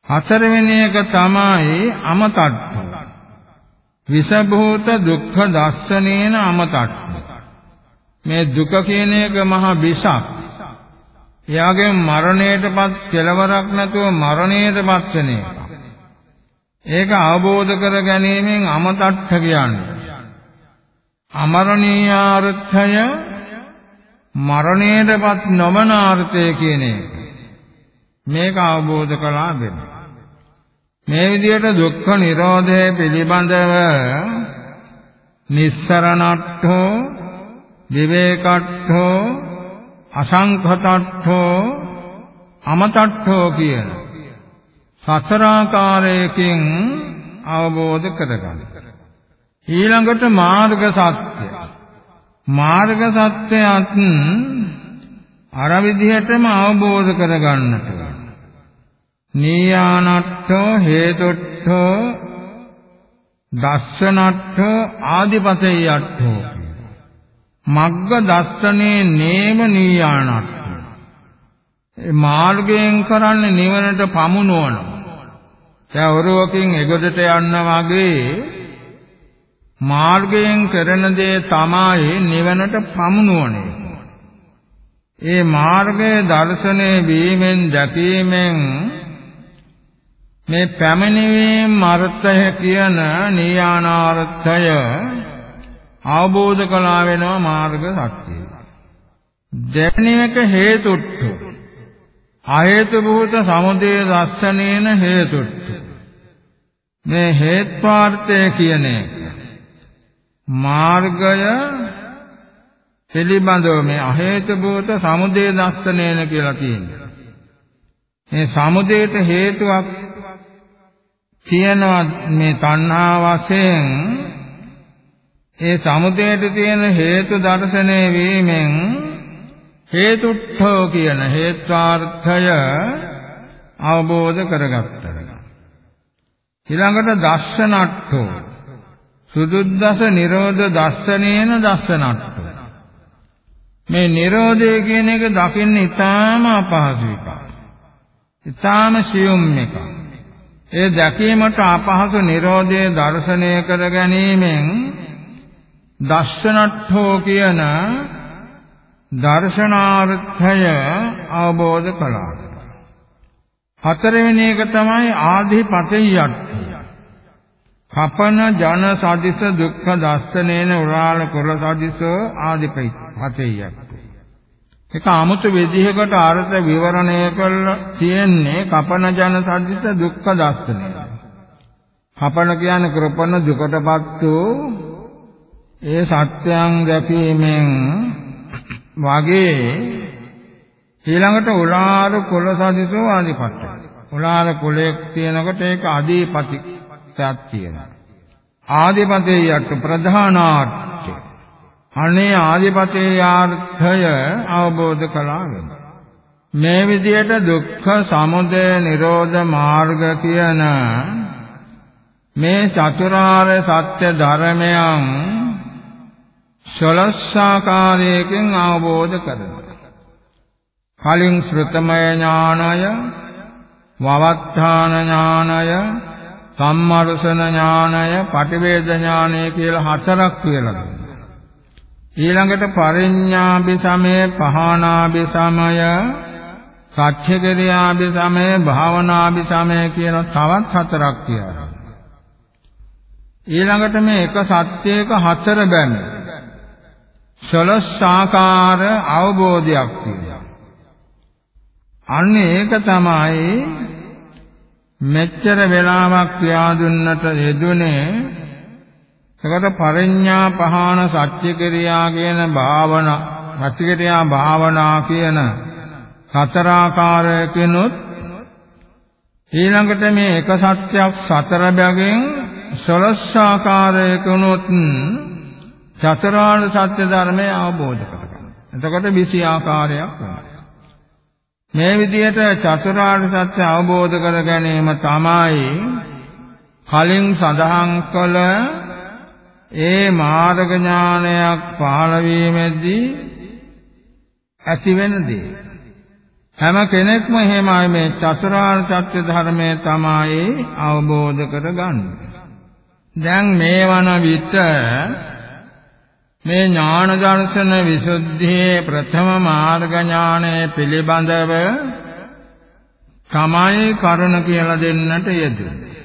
A: හතරවෙනි එක තමයි අමතට්ඨ. විසභූත දුක්ඛ දස්සනේන අමතට්ඨ මේ දුක කියන එක මහ විසක්. එයාගේ මරණයටපත් කෙලවරක් නැතුව මරණයටපත් වෙන එක. ඒක අවබෝධ කර ගැනීමෙන් අමතට්ඨ කියන්නේ. අමරණීයාර්ථය මරණයටපත් නොවන අර්ථය කියන එක. මේක අවබෝධ කළා දෙන්න. මේ විදිහට දුක්ඛ නිරෝධය පිළිබඳව නිස්සරණට්ඨෝ විවේකට්ඨෝ අසංඛතට්ඨෝ අමතට්ඨෝ කියන සතරාකාරයකින් අවබෝධ කරගන්න. ඊළඟට මාර්ග සත්‍ය. මාර්ග සත්‍යයත් අර විදිහටම අවබෝධ කරගන්නට නීයානට්ඨෝ හේතුට්ඨෝ දස්සනට්ඨෝ ආදිපතේයට්ඨෝ මග්ග දස්සනේ නේම නීයානට්ඨ ඒ මාර්ගයෙන් කරන්නේ නිවනට පමුණවනවා දැන් ඔරුවකින් එගොඩට යන්න වගේ මාර්ගයෙන් කරන දේ තමයි නිවනට පමුණුවන. එක. ඒ මාර්ගයේ දර්ශනය වීමෙන් දැකීමෙන් මේ පැමිණීමේ අර්ථය කියන නීයානාර්ථය අවබෝධ කළා වෙනවා මාර්ග සත්‍යය. දෙවෙනි එක හේතුට්ඨ. අහේතු භූත සමුදය දස්සනේන හේතුට්ඨ. මේ හේත්වාර්ථය කියන එක මාර්ගය පිළිබඳව මේ අහේතු භූත සමුදය දස්සනේන කියලා තියෙනවා. මේ සමුදයට හේතුවක් කියනවා මේ තණ්හා වශයෙන් ඒ සමුදයට තියෙන හේතු දර්ශනය වීමෙන් හේතුට්ඨෝ කියන හේත්වාර්ථය අවබෝධ කරගත්තා. ඊළඟට දස්සනට්ඨෝ සුදුද්දස නිරෝධ දස්සනේන දස්සනට්ඨෝ මේ නිරෝධය කියන එක දකින්න ඉතාම අපහසු එකක්. ඉතාම සියුම් එකක්. ඒ දැකීමට අපහසු නිරෝධයේ දර්ශනය කර ගැනීමෙන් දර්ශනට්ඨෝ කියන දර්ශනාර්ථය අවබෝධ කළා. හතරවෙනි එක තමයි ආධිපතෙය්‍යට්ඨ. කපන ජන සදිස දුක්ඛ දස්සනේන උරාල කුල සදිස ආධිපතෙය්‍යට්ඨ. ඒක 아무තු විදිහකට අර්ථ විවරණය කරලා තියෙන්නේ කපන ජන සදිස දුක්ඛ දස්සනය. කපන කියන්නේ කෘපණ දුකටපත් වූ ඒ සත්‍යයන් දැකීමෙන් වගේ ඊළඟට උලාර කුල සදිසෝ ආදිපත්‍ය. උලාර කුලයක් තියෙනකොට ඒක අධිපතියක් තියෙනවා. ආදිපතේ යට ප්‍රධානාර්ථය. අනේ ආදිපතේ යාර්ථය අවබෝධ කළා මේ විදිහට දුක්ඛ සමුදය නිරෝධ මාර්ග කියන මේ චතුරාර්ය සත්‍ය ධර්මයන් ෂලස්සාකාරයකින් අවබෝධ කරනවා. කලින් ශ්‍රතමය ඥානය, වවත්තාන ඥානය, සම්මර්ෂණ ඥානය, පටිවේද ඥානය කියලා හතරක් කියලා ඊළඟට පරිඥාභි සමය, පහනාභි සමය, සත්‍යක්‍රියාභි සමය භාවනාභි සමය කියන තවත් හතරක් කියනවා. ඊළඟට මේ එක සත්‍යයක හතර බැන සලස් ආකාර අවබෝධයක් තියෙනවා. අන්න ඒක තමයි මෙච්චර වෙලාවක් කියා දුන්නට යෙදුනේ එකට පරිඥා පහාන සත්‍ය ක්‍රියා කියන භාවනා සත්‍ය ක්‍රියා භාවනා කියන හතරාකාරයකිනුත් ඊළඟට මේ එක සත්‍යයක් සතර බැගින් සලස් ආකාරයකිනුත් චතුරාර්ය සත්‍ය ධර්මය අවබෝධ කරගන්න. එතකොට 20 ආකාරයක් වෙනවා. මේ විදිහට චතුරාර්ය සත්‍ය අවබෝධ කර ගැනීම තමයි කලින් සඳහන් කළ ඒ මාර්ග ඥානයක් පහළ වීමේදී ඇති වෙන දේ. හැම කෙනෙක්ම එහෙමයි මේ චතුරාර්ය සත්‍ය ධර්මය තමයි අවබෝධ කරගන්නේ. දැන් මේ වන විට මේ ඥාන දර්ශන විසුද්ධියේ ප්‍රථම මාර්ග ඥානය පිළිබඳව තමයි කරුණ කියලා දෙන්නට යෙදුනේ.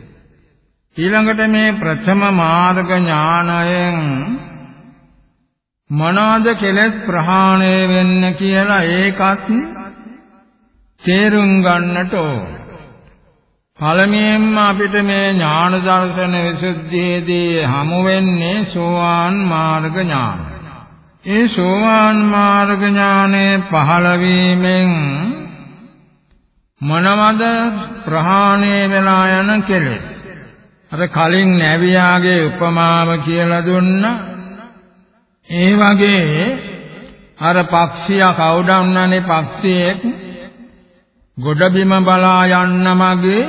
A: ඊළඟට මේ ප්‍රථම මාර්ග ඥානයෙන් මොනවාද කෙලෙස් ප්‍රහාණය වෙන්න කියලා ඒකත් තේරුම් ගන්නට ඕන. පළමුවෙන්ම අපිට මේ ඥාන දර්ශන විසුද්ධියේදී හමු වෙන්නේ සෝවාන් මාර්ග ඥාන. ඒ සෝවාන් මාර්ග ඥානයේ පහළ වීමෙන් මොනවද ප්‍රහාණය වෙලා යන කෙලෙස්? අර කලින් නැවියාගේ උපමාව කියලා දුන්නා. ඒ වගේ අර පක්ෂියා කවුඩන්නනේ පක්ෂියෙක් ගොඩබිම බලා යන්න මගේ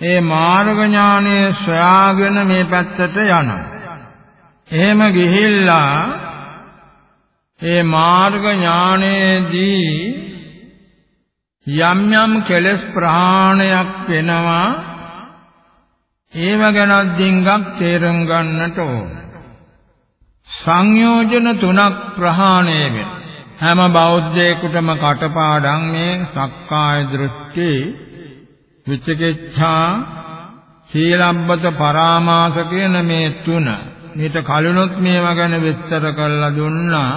A: ඒ මාර්ග ඥානය සොයාගෙන මේ පැත්තට යනවා. එහෙම ගිහිල්ලා ඒ මාර්ග ඥානයේදී යම් යම් කෙලෙස් ප්‍රහාණයක් වෙනවා ඒව ගැන දින්ගක් තේරුම් ගන්නට ඕන. සංයෝජන තුනක් ප්‍රහාණය වෙන. හැම බෞද්ධයෙකුටම කටපාඩම් මේ සක්කාය දෘෂ්ටි විචිකිච්ඡා සීලබ්බත පරාමාස කියන මේ තුන මේට කලිනුත් මේවා ගැන විස්තර කරලා දුන්නා.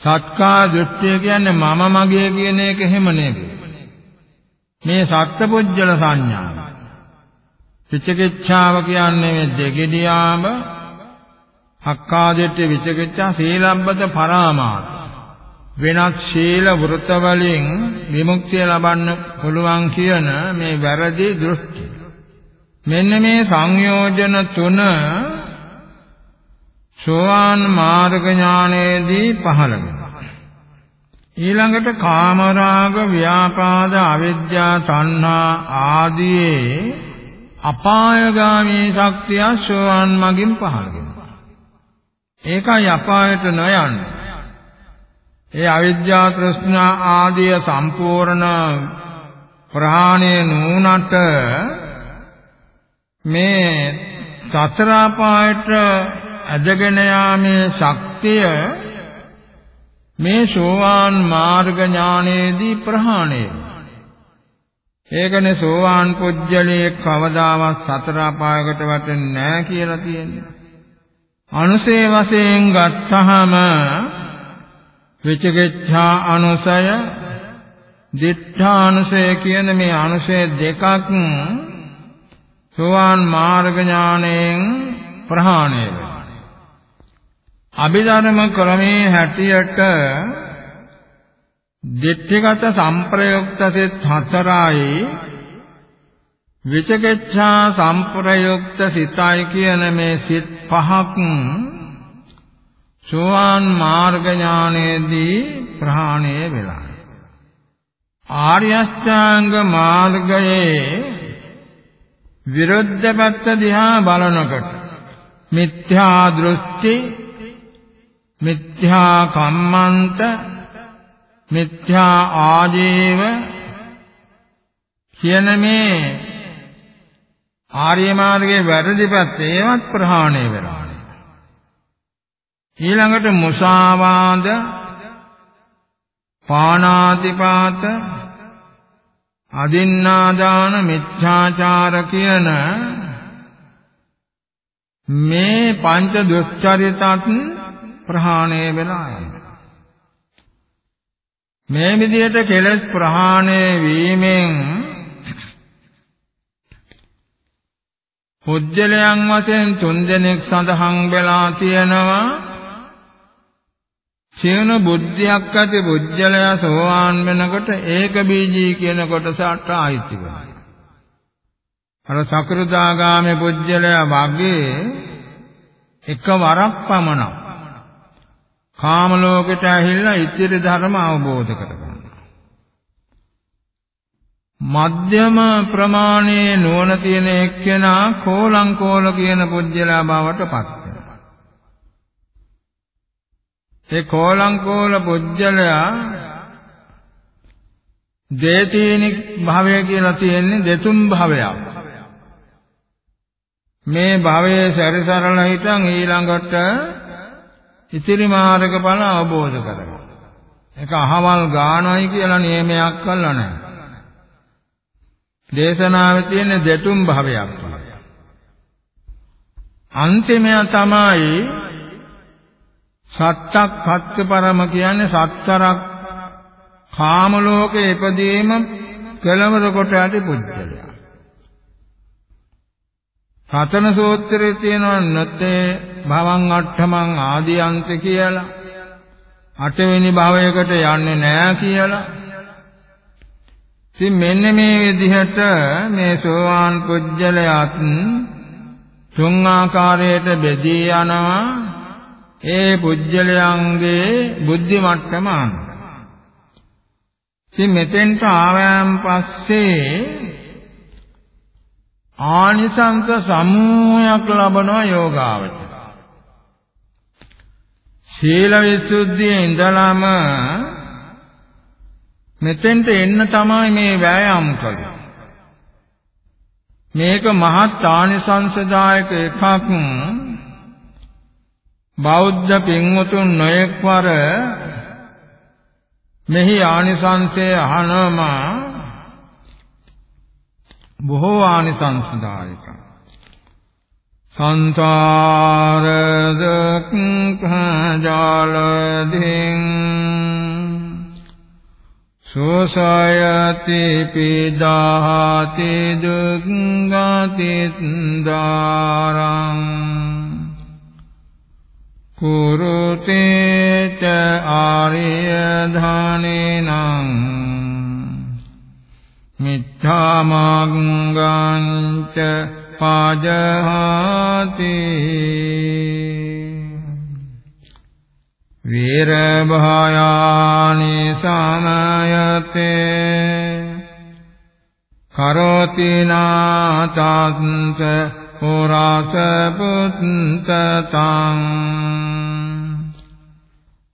A: සත්කා දෘෂ්ටිය කියන්නේ මම මගේ කියන එක එහෙම නෙවෙයි. මේ සත්පුජ්‍යල සංඥාව විචිකිච්ඡාව කියන්නේ මේ දෙගිඩියාම හක්කාදෙට්ටි විචිකිච්ඡා සීලබ්බත පරාමාස වෙනත් ශීල වෘත වලින් විමුක්තිය ලබන්න පුළුවන් කියන මේ වැරදි දෘෂ්ටි. මෙන්න මේ සංයෝජන තුන සෝවාන් මාර්ග ඥානයේදී පහළ වෙනවා. ඊළඟට කාමරාග ව්‍යාපාද අවිද්‍යා තණ්හා ආදී අපායගාමී ශක්තිය සෝවාන් මගින් පහළ වෙනවා. ඒකයි අපායට නොයන්නේ. ඒ අවිද්‍යා තෘෂ්ණා ආදිය සම්පූර්ණ ප්‍රහාණය නුනට මේ සතර පායට ඇදගෙන යාමේ ශක්තිය මේ සෝවාන් මාර්ග ඥානයේදී ප්‍රහාණය ඒකනේ සෝවාන් පුජ්‍යලයේ කවදාවත් සතර පායකට වැටෙන්නේ නැහැ කියලා තියෙන්නේ. අනුසේ වශයෙන් ගත්තහම විචිකිච්ඡා අනුසය දිඨානුසය කියන මේ අනුසය දෙකක් සෝවාන් මාර්ග ඥාණයෙන් ප්‍රහාණය වෙනවා. අභිධර්ම ක්‍රමේ හැටියට දිට්ඨිගත සම්ප්‍රයුක්ත සිත් හතරයි. විචිකිච්ඡා සම්ප්‍රයුක්ත සිතයි කියන මේ සිත් පහක් සෝවාන් මාර්ග ඥානයේදී ප්‍රහාණය වෙලා. ආර්ය අෂ්ටාංග මාර්ගයේ විරුද්ධ පැත්ත දිහා බලනකොට මිත්‍යා දෘෂ්ටි මිත්‍යා කම්මන්ත මිත්‍යා ආජීව කියන මේ ආර්ය මාර්ගයේ වැරදි පැත්ත ඒවත් ප්‍රහාණය වෙනවා ඊළඟට මුසාවාද පානාතිපාත අදින්නාදාන මිච්ඡාචාර කියන මේ පංච දුස්චරිතත් ප්‍රහාණය වෙලා යනවා. මේ විදිහට කෙලෙස් ප්‍රහාණය වීමෙන් පුජ්‍යලයන් වශයෙන් තුන් දෙනෙක් සඳහන් වෙලා තියෙනවා. සියන බුද්ධියක් ඇති පුජ්‍යලය සෝවාන් වෙනකොට ඒක බීජී කියන කොටසට ආйти වෙනවා. අර සකෘදාගාමී පුජ්‍යලය වාගේ එක වරක් පමණක් කාම ලෝකයට ඇහිලා ඉතිරි ධර්ම අවබෝධ කරගන්න. මධ්‍යම ප්‍රමාණයේ නුවණ තියෙන එක්කෙනා කෝලං කෝල කියන පුජ්‍යලා බවට පත් වෙනවා. ඒ කෝලං කෝල පුජ්‍යලයා දේතීනික් භවය කියලා තියෙන්නේ දෙතුන් භවයක්. මේ භවයේ සැරිසරලා හිටන් ඊළඟට ඉතිරි මාර්ගඵල අවබෝධ කරගන්න. ඒක අහවල් ගානයි කියලා නියමයක් කළා නැහැ. දේශනාවේ තියෙන දෙතුන් භවයක් අන්තිමය තමයි සත්‍යක් සත්‍ය පරම කියන්නේ සත්තරක් කාම ලෝකේ ඉපදීම කෙලවර කොට ඇති පුජ්‍යලයා. රතන සූත්‍රයේ තියෙනවා නතේ භවං අට්ඨමං ආදියන්ත කියලා. අටවෙනි භවයකට යන්නේ නැහැ කියලා. ඉතින් මෙන්න මේ විදිහට මේ සෝවාන් පුජ්‍යලයාත් තුන් ආකාරයට බෙදී යනවා. ඒ පුජ්‍යලයන්ගේ බුද්ධි මට්ටම අනුව. ඉතින් මෙතෙන්ට ආවයන් පස්සේ ආනිසංස සමූහයක් ලබනවා යෝගාවචර. සීල විසුද්ධියේ ඉඳලාම මෙතෙන්ට එන්න තමයි මේ වෑයම් කළේ. මේක මහත් ආනිසංසදායක එකක් බෞද්ධ පින්වතුන් නොයෙක්වර මෙහි ආනිසංසය අහනම බොහෝ ආනිසංසදායක. සංසාර දුක්ඛ ජාලදින් සෝසයති පිදාති දුක්ඛති දාරං කුරුතේච ආර්ය ධානිනං මිත්‍යාමග්ගංච පාජහති වීර භයානි සමයතේ කරෝති නාතං පුරාස පුත්තං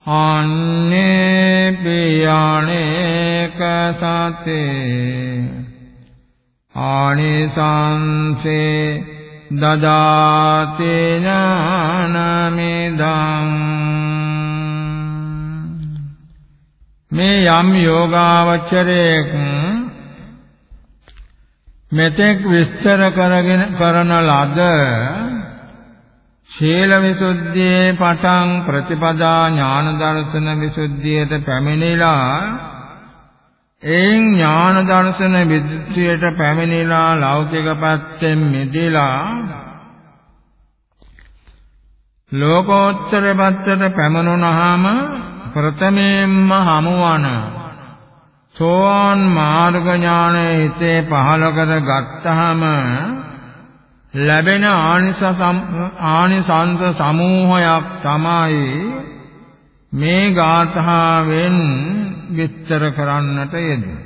A: අන්නේ පියාණේක සතේ ආනිසංසේ දදාති ඥානමිදං මේ යම් යෝගාවචරයක මෙතෙක් විස්තර කරගෙන කරන ලද ශීල විසුද්ධියේ පටන් ප්‍රතිපදා ඥාන දර්ශන විසුද්ධියට පැමිණිලා එයින් ඥාන දර්ශන විසුද්ධියට පැමිණිලා ලෞකික පැත්තෙන් මිදලා ලෝකෝත්තර පැත්තට පැමුණුනහම ප්‍රථමයෙන්ම හමුවන සෝවාන් මාර්ග ඥානයේ හිතේ පහළ කර ගත්තාම ලැබෙන ආනිසංස සමූහයක් තමයි මේ ගාථාවෙන් විස්තර කරන්නට යෙදුනේ.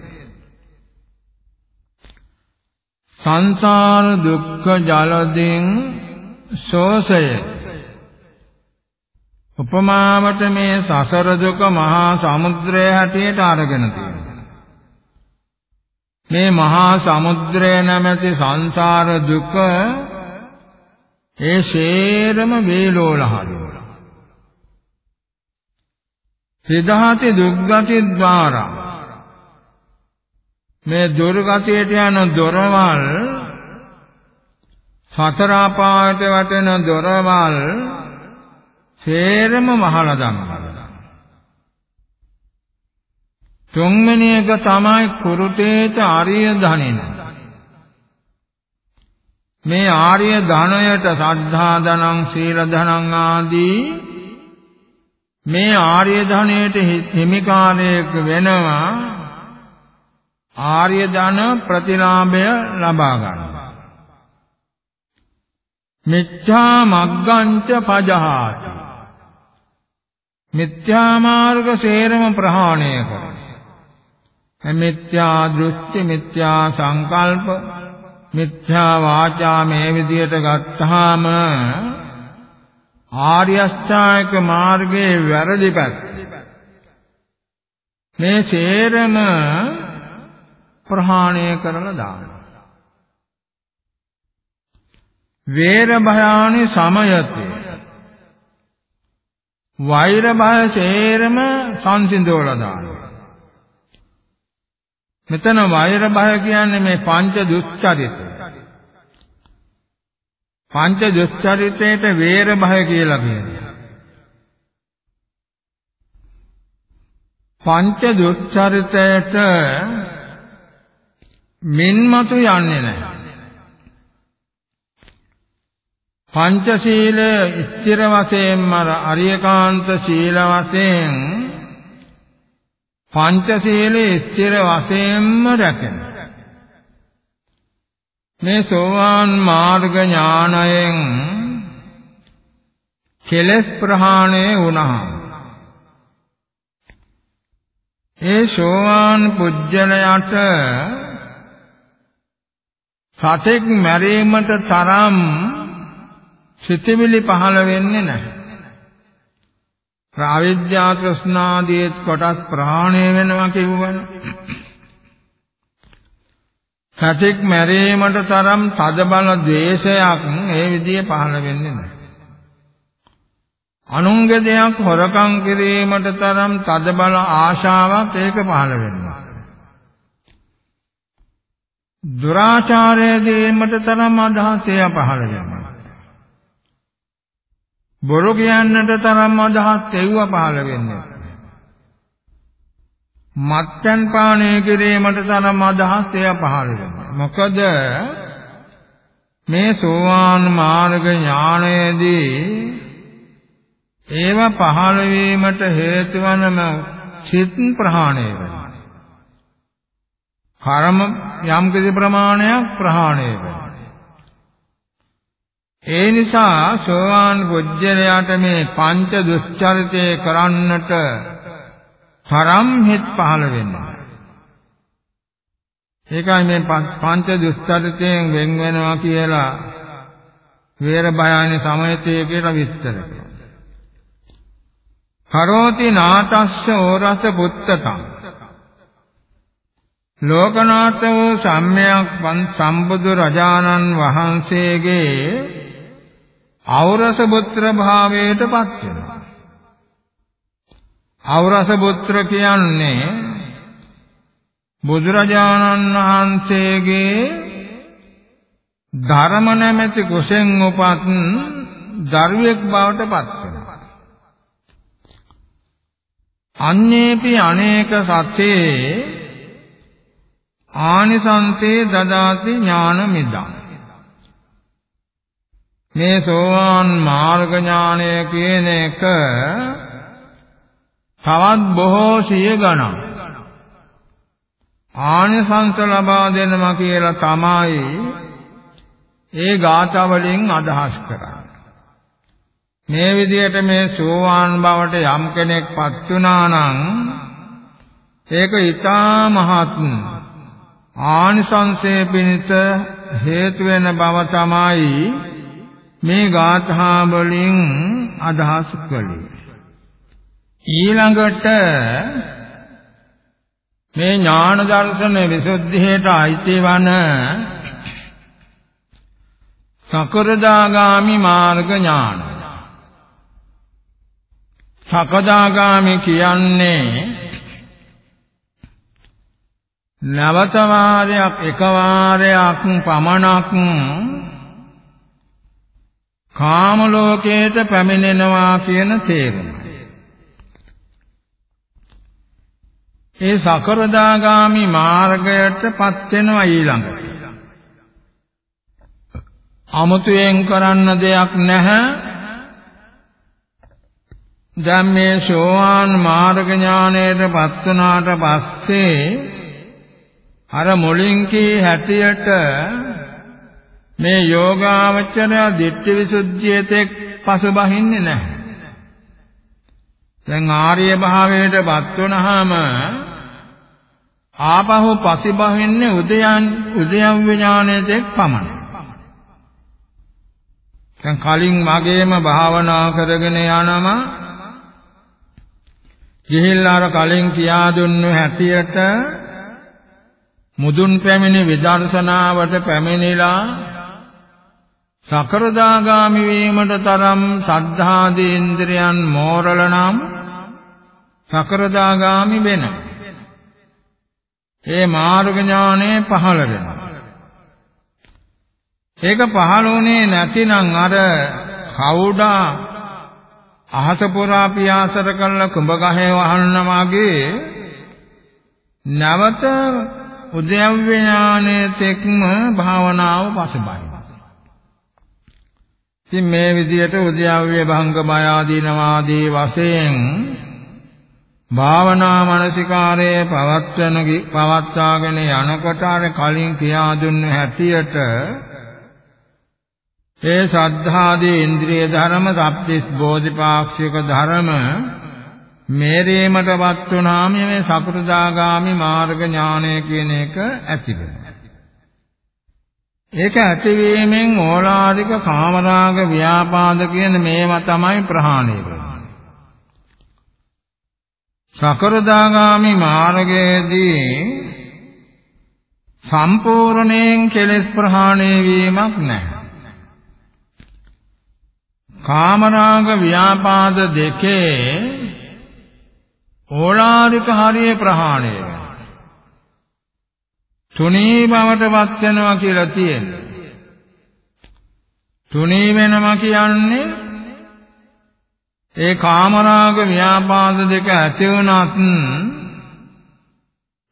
A: සංසාර දුක්ඛ ජලයෙන් සෝසය උපමාවට මේ සසර දුක මහා සමුද්‍රය හැටියට අරගෙන තියෙනවා. මේ මහා සමුද්‍රය නැමැති සංසාර දුක ඒ ශේරම වේලෝලහදෝල සිදහති දුක්ගති ద్వාරා මේ දුර්ගතියට යන දොරවල් සතර අපායට වැටෙන දොරවල් සේරම වහලා දානවා. තුන්වෙනි එක තමයි කුරුතේත ආර්ය ධනෙන. මේ ආර්ය ධනයට සද්ධා ධනං සීල ධනං ආදී මේ ආර්ය ධනයට හිමිකාරයෙක් වෙනවා. ආර්ය ධන ප්‍රතිලාභය ලබා ගන්නවා. මිච්ඡා මග්ගංච පජහාති. මිත්‍යා මාර්ග සේරම ප්‍රහාණය කරන මිත්‍යා දෘෂ්ටි මිත්‍යා සංකල්ප මිත්‍යා වාචා මේ විදියට ගත්තාම ආර්ය අෂ්ටාංගික මාර්ගයේ වැරදි පැත්ත. මේ සේරම ප්‍රහාණය කරලා දානවා. වේර භයානි සමයතේ. වෛර භය සේරම සංසිඳවලා දානවා. මෙතන වෛර භය කියන්නේ මේ පංච දුස්චරිත පංච දුස්චරිතයට වේර භය කියලා කියනවා. පංච දුස්චරිතයට මින්මතු යන්නේ නැහැ. පංචශීල ස්ථිර වශයෙන්ම අරියකාන්ත සීල වශයෙන් පංචශීල ස්ථිර වශයෙන්ම රැකෙනවා. මේ සෝවාන් මාර්ග ඥාණයෙන් කෙලස් ප්‍රහාණය වුණා. ඒ සෝවාන් පුජ්‍යලයට සතෙක් මැරීමට තරම් සිතවිලි පහළ වෙන්නේ නැහැ. ප්‍රාවිද්‍යා තෘෂ්ණාදී කොටස් ප්‍රහාණය වෙනවා කියවනේ. සතෙක් මැරීමට තරම් තද බල ද්වේෂයක් ඒ විදිහේ පහළ වෙන්නේ නැහැ. අනුන්ගේ දෙයක් හොරකම් කිරීමට තරම් තද බල ආශාවක් ඒක පහළ වෙනවා. දුරාචාරය දීමට තරම් අදහසය පහළ වෙනවා. බොරු කියන්නට තරම් අදහස් තෙව්ව පහළ වෙන්නේ. මත්යන් පානය කිරීමට තරම් අදහස් එය පහළ වෙනවා. මොකද මේ සෝවාන් මාර්ග ඥානයේදී ඒව පහළ වීමට හේතු වනම සිත් ප්‍රහාණය වෙනවා. කර්ම යම් කිසි ප්‍රමාණයක් ප්‍රහාණය වෙනවා. ඒ නිසා සෝවාන් පුජ්‍යලයට මේ පංච දුස්චරිතේ කරන්නට තරම් හිත් පහළ වෙන්නේ. ඒකයි මේ පංච දුස්චරිතයෙන් වෙන් වෙනවා කියලා වේර බයන්නේ සමයතේ කියලා විස්තර කරනවා. කරෝති නාතස්ස ඕරස පුත්තතං ලෝකනාථ වූ සම්මයක් සම්බුදු රජාණන් වහන්සේගේ ඖරස පුත්‍ර භාවයට පත් වෙනවා. අවරස පුත්‍ර කියන්නේ බුදුරජාණන් වහන්සේගේ ධර්ම නැමැති කුසෙන් උපත් දරුවෙක් බවට පත් වෙනවා. අන්නේපි අනේක සත්‍යේ ආනිසන්තේ දදාති ඥාන මිදං මේ සෝවාන් මාර්ග ඥානය කියන එක තවත් බොහෝ සිය ගණන් ආනිසංස ලබා දෙනවා කියලා තමයි ඒ ගාථා වලින් අදහස් කරන්නේ. මේ විදිහට මේ සෝවාන් බවට යම් කෙනෙක්පත් වුණා නම් ඒක ඊටා මහත් ආනිසංසයේ පිණිස හේතු වෙන බව තමයි මේ ගාථා වලින් අදහස් කළේ. ඊළඟට මේ ඥාන දර්ශන විසුද්ධියට අයිති වන සකරදාගාමි මාර්ග ඥාන සකදාගාමි කියන්නේ නවත වාරයක් එක වාරයක් පමණක් කාම ලෝකයට පැමිණෙනවා කියන තේරුම. ඒ සකරදාගාමි මාර්ගයටපත් වෙනවා ඊළඟට. අමුතුවෙන් කරන්න දෙයක් නැහැ. දැන් මේ සෝවාන් මාර්ග ඥානයටපත් වුණාට පස්සේ අර මුලින් කී හැටියට මේ යෝගාවචරය දිට්ඨි විසුද්ධියතෙක් පසුබහින්නේ නැහැ. දැන් ආර්ය භාවයටපත් වුණාම ආපහු පසිබහින්නේ උදයන් උදයන් විඥානයේතෙක් පමණයි. දැන් කලින් මගේම භාවනා කරගෙන යනම ගිහිල්ලා අර කලින් කියා දුන්නු හැටියට මුදුන් පැමිණි විදර්ශනාවට පැමිණිලා සකරදාගාමි වීමට තරම් සද්ධාදී ඉන්ද්‍රයන් මෝරල නම් සකරදාගාමි වෙන. ඒ මාර්ග ඥානෙ පහළ වෙනවා. ඒක පහළුනේ නැතිනම් අර කවුඩා අහස පුරා පියාසර කළ කුඹ ගහේ වහන්න මාගේ නැවත උද්‍යව්‍ය ඥානයේ තෙක්ම භාවනාව පසුබයි. ඉතින් මේ විදිහට උද්‍යව්‍ය භංග බය ආදීනවාදී වශයෙන් භාවනා මානසිකාරයේ පවත්වන පවත්වාගෙන යනකොට අර කලින් කියා දුන්න හැටියට ඒ ශ්‍රද්ධාදී ඉන්ද්‍රිය ධර්ම සප්තිස් බෝධිපාක්ෂික ධර්ම මේරීමටපත් වුණාම මේ සකෘදාගාමි මාර්ග ඥානය කියන එක ඇති වෙනවා. ඒක ඇතිවීමෙන් ඕලාරික කාමරාග ව්‍යාපාද කියන මේවා තමයි ප්‍රහාණය වෙන්නේ. සකෘදාගාමි මාර්ගයේදී සම්පූර්ණයෙන් කෙලෙස් ප්‍රහාණය වීමක් නැහැ. කාමරාග ව්‍යාපාද දෙකේ ඕලාරික හරිය ප්‍රහාණය වෙනවා. තුනී බවටපත් වෙනවා කියලා තියෙනවා. තුනී වෙනවා කියන්නේ ඒ කාමරාග ව්‍යාපාද දෙක ඇති වුණත්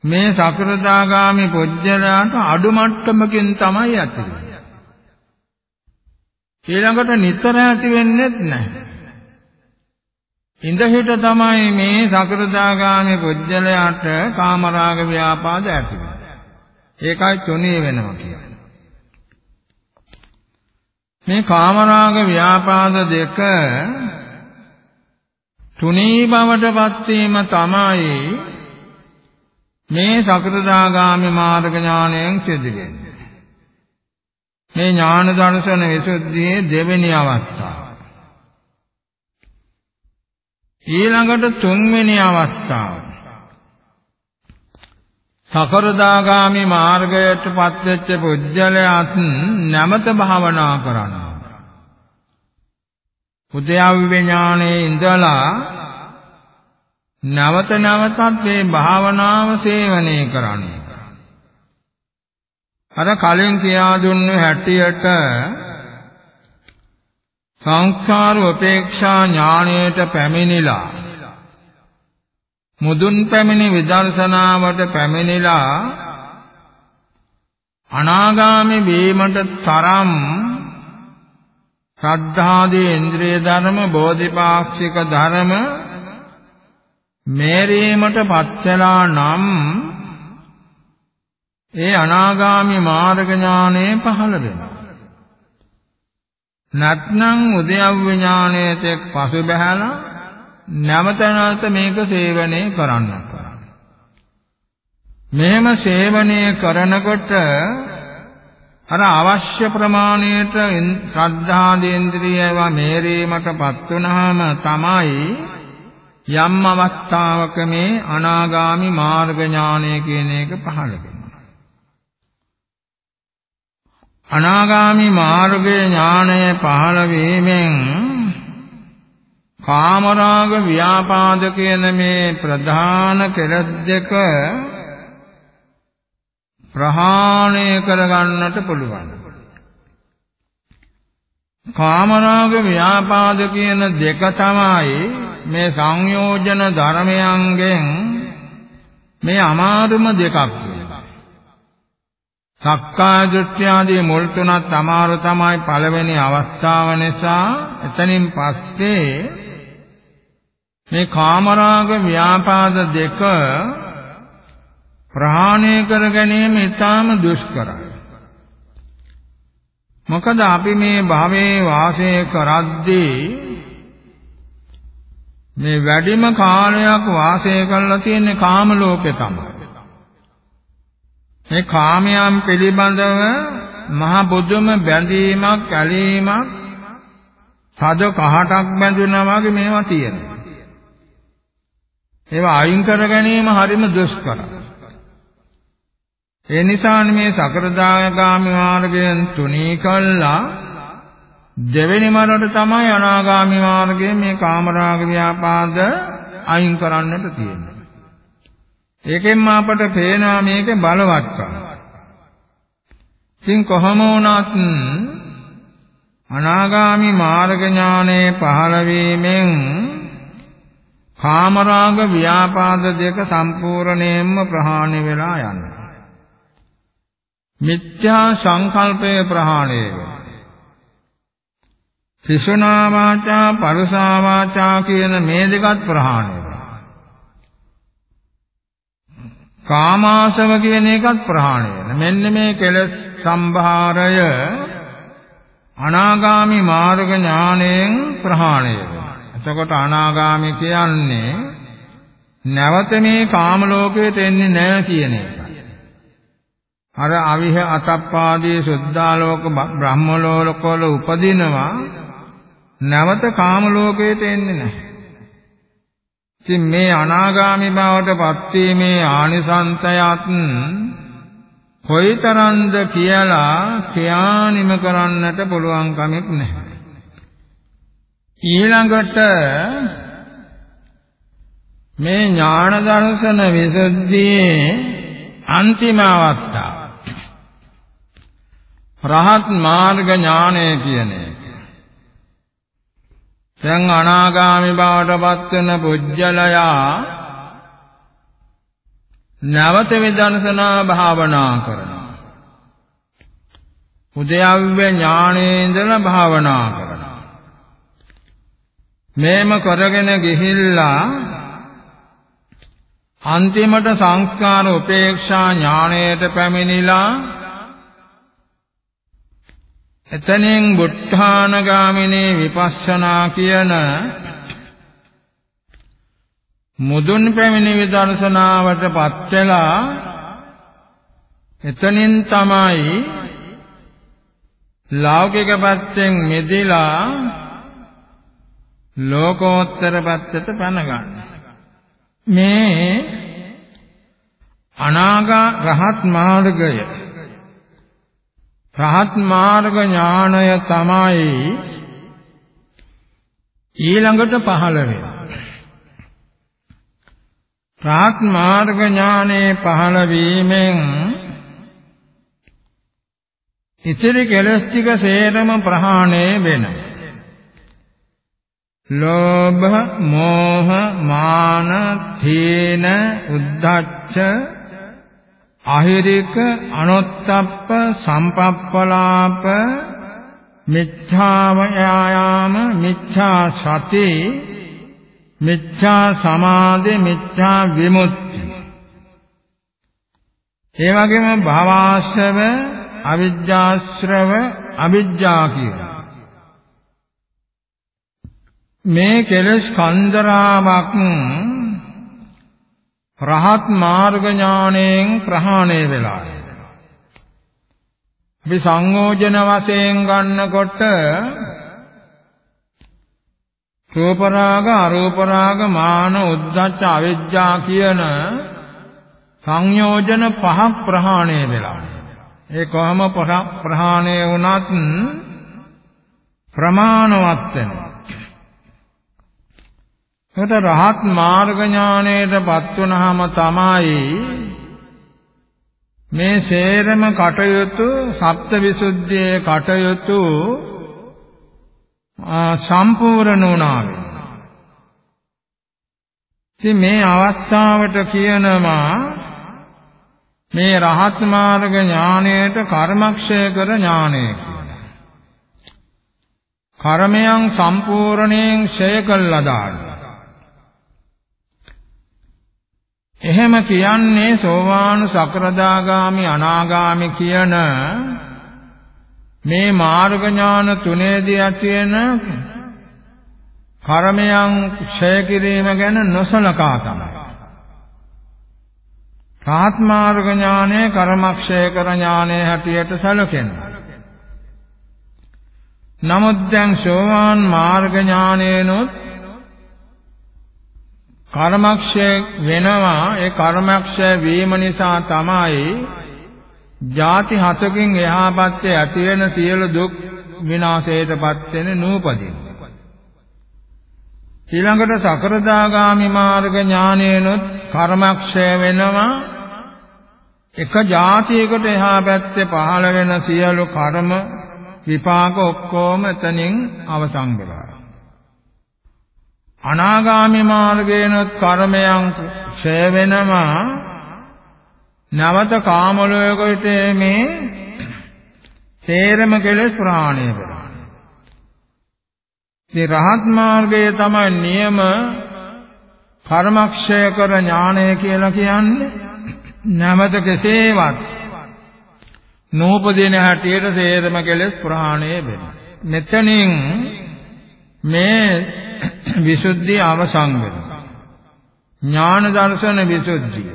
A: මේ සකෘදාගාමි පුජ්‍යලයට අඩු මට්ටමකින් තමයි ඇති වෙන්නේ. ඊළඟට නිතර ඇති වෙන්නේ නැහැ. ඉඳහිට තමයි මේ සකෘදාගාමී පුජ්‍යලයට කාමරාග ව්‍යාපාද ඇති වෙන්නේ. ඒකයි තුනේ වෙනවා කියන්නේ. මේ කාමරාග ව්‍යාපාද දෙක තුනී බවටපත් වීම තමයි මේ සකෘදාගාමී මාර්ග ඥාණයෙන් සිදු වෙන්නේ. මේ ඥාන දර්ශන විසුද්ධියේ දෙවෙනි අවස්ථාව. ඊළඟට තුන්වෙනි අවස්ථාව. සකරදාගාමි මාර්ගයට පත්වෙච්ච පුජ්‍යලයාත් නැමත භාවනා කරනවා. උද්‍යව්‍ය ඥානයේ ඉඳලා නැවත නැවතත් මේ භාවනාව සේවනය කරන්නේ. අර කලින් කියා දුන්නු හැටියට සංස්කාර උපේක්ෂා ඥාණයට පැමිණිලා මුදුන් පැමිණි විදර්ශනාවට පැමිණිලා අනාගාමි වීමට තරම් ශ්‍රද්ධාදී ඉන්ද්‍රිය ධර්ම බෝධිපාක්ෂික ධර්ම මේරීමට පත්වලා නම් ඒ අනාගාමි මාර්ග ඥානය පහළ වෙනවා. නැත්නම් උද්‍යව්‍ය ඥානයේ තෙක් පසු බහැලා නැවත නැවත මේක සේවනය කරන්නට. මෙහෙම සේවනය කරනකොට අර අවශ්‍ය ප්‍රමාණයට ශ්‍රද්ධාදේන්ද්‍රියව මේරීමටපත් වුනහම තමයි යම් අවස්ථාවක මේ අනාගාමි මාර්ග ඥානය කියන එක පහළ වෙන්නේ. අනාගාමි මාර්ගයේ ඥානය පහළ වීමෙන් කාමරාග ව්‍යාපාද කියන මේ ප්‍රධාන කෙලෙස් දෙක ප්‍රහාණය කරගන්නට පුළුවන්. කාමරාග ව්‍යාපාද කියන දෙක තමයි මේ සංයෝජන ධර්මයන්ගෙන් මේ අමාරුම දෙකක් සක්කාය දෘෂ්ටි ආදී මුල් තුනත් අමාරු තමයි පළවෙනි අවස්ථාව නිසා එතනින් පස්සේ මේ කාමරාග ව්‍යාපාද දෙක ප්‍රහාණය කර ගැනීම ඉතාම දුෂ්කරයි. මොකද අපි මේ භවයේ වාසය කරද්දී මේ වැඩිම කාලයක් වාසය කරලා තියෙන්නේ කාම ලෝකේ තමයි. මේ කාමයන් පිළිබඳව මහ බුදුම බැඳීමක් ඇලීමක් තද කහටක් බැඳුනා වගේ මේවා තියෙනවා. ඒවා අයින් කර ගැනීම හරිම දුෂ්කරයි. ඒ නිසානේ මේ සකරදායගාමි මාර්ගයෙන් තුනී කළා දෙවෙනි මරණ තමයි අනාගාමි මාර්ගයෙන් මේ කාමරාග ව්‍යාපාද අයින් කරන්නට තියෙන්නේ. ඒකෙන් අපට පේනවා මේක බලවත්කම. ඉතින් කොහොම වුණත් අනාගාමි මාර්ග ඥානේ පහළ වීමෙන් කාමරාග ව්‍යාපාද දෙක සම්පූර්ණයෙන්ම ප්‍රහාණය වෙලා යනවා. මිත්‍යා සංකල්පය ප්‍රහාණය වෙනවා. ත්‍රිසුනා වාචා පරුසා වාචා කියන මේ දෙකත් ප්‍රහාණය වෙනවා. කාමාශව කියන එකත් ප්‍රහාණය වෙනවා. මෙන්න මේ කෙලෙස් සම්භාරය අනාගාමි මාර්ග ඥාණයෙන් ප්‍රහාණය වෙනවා. එතකොට අනාගාමි කියන්නේ නැවත මේ කාම ලෝකයට එන්නේ නැහැ කියන එක. අර අවිහ අතප්පාදී සුද්ධාලෝක බ්‍රහ්ම ලෝකවල උපදිනවා නැවත කාම ලෝකයට එන්නේ නැහැ. ඉතින් මේ අනාගාමි බවට පත්වීමේ ආනිසංසයත් කොයිතරම්ද කියලා කියානිම කරන්නට පුළුවන් කමක් නැහැ. ඊළඟට මේ ඥාන දර්ශන විසුද්ධියේ අන්තිම අවස්ථාව රහත් මාර්ග ඥානය කියන එක. දැන් අනාගාමි බවට පත් වෙන පුජ්‍යලයා නැවත විදර්ශනා භාවනා කරනවා. උදයව්‍ය ඥානයේ ඉඳලා භාවනා කරනවා. මේම කරගෙන ගිහිල්ලා අන්තිමට සංස්කාර උපේක්ෂා ඥාණයට පැමිණිලා එතනින් බුද්ධානගාමිනී විපස්සනා කියන මුදුන් පැමිණි විදර්ශනාවටපත් වෙලා එතනින් තමයි ලෞකික පැත්තෙන් මෙදිලා ලෝකෝත්තර පැත්තට පැන මේ අනාගා රහත් මාර්ගය රහත් මාර්ග ඥාණය තමයි ඊළඟට පහළ වෙන්නේ. රහත් මාර්ග ඥානේ පහළ වීමෙන් ඉතිරි කෙලස් ටික සේරම ප්‍රහාණය වෙනවා. ලෝභ, මෝහ, මාන, තීන, උද්ධච්ච අහිරික අනොත්තප්ප සම්පප්පලාප මිච්ඡාව යායාම මිච්ඡා සති මිච්ඡා සමාධි මිච්ඡා විමුක්ති ඒ වගේම භවආශ්‍රව අවිජ්ජාශ්‍රව අවිජ්ජා කියලා. මේ කෙලස් කන්දරාවක් රහත් මාර්ග ඥාණයෙන් ප්‍රහාණය වෙලා අපි සංයෝජන වශයෙන් ගන්නකොට රූප රාග අරූප රාග මාන උද්ධච්ච අවිජ්ජා කියන සංයෝජන පහක් ප්‍රහාණය වෙලා ඒ කොහොම ප්‍රහාණය වුණත් ප්‍රමාණවත් වෙනවා. එතකොට රහත් මාර්ග ඥාණයටපත් වුනහම තමයි මේ සේරම කටයුතු සප්තවිසුද්ධියේ කටයුතු සම්පූර්ණ වුණා. ඉතින් මේ අවස්ථාවට කියනවා මේ රහත් මාර්ග ඥාණයට කර්මක්ෂය කර ඥානය කියලා. කර්මයන් සම්පූර්ණයෙන් ක්ෂය කළා දාන්න. එහෙම කියන්නේ සෝවාන් සකරදාගාමි අනාගාමි කියන මේ මාර්ග ඥාන තුනේදී ඇති වෙන කර්මයන් ක්ෂය කිරීම ගැන නොසලකා තමයි. රාත් මාර්ග ඥානය කර්මක්ෂය කර ඥානය හැටියට සැලකෙනවා. නමුත් දැන් සෝවාන් මාර්ග ඥානයනොත් කර්මක්ෂය වෙනවා. ඒ කර්මක්ෂය වීම නිසා තමයි ಜಾති හතකින් එහා පැත්තේ ඇති වෙන සියලු දුක් විනාශයටපත් වෙන නූපදින. ඊළඟට සකරදාගාමි මාර්ග ඥානයනොත් කර්මක්ෂය වෙනවා. එක જાතියකට එහා පැත්තේ පහළ වෙන සියලු කර්ම විපාක ඔක්කොම එතනින් අවසන් වෙලා අනාගාමි මාර්ගයනොත් කර්මයන් ක්ෂය වෙනවා නවත කාම ලෝකයට මේ තේරම කෙලස් ප්‍රහාණය කරනවා. මේ රහත් මාර්ගයේ තමයි නියම කර්මක්ෂය කර ඥානය කියලා කියන්නේ. නැවත කෙසේවත් නූපදින හැටියට තේරම කෙලස් ප්‍රහාණය වෙනවා. මෙතනින් මේ විසුද්ධිය අවසන් වෙනවා. ඥාන දර්ශන විසුද්ධිය.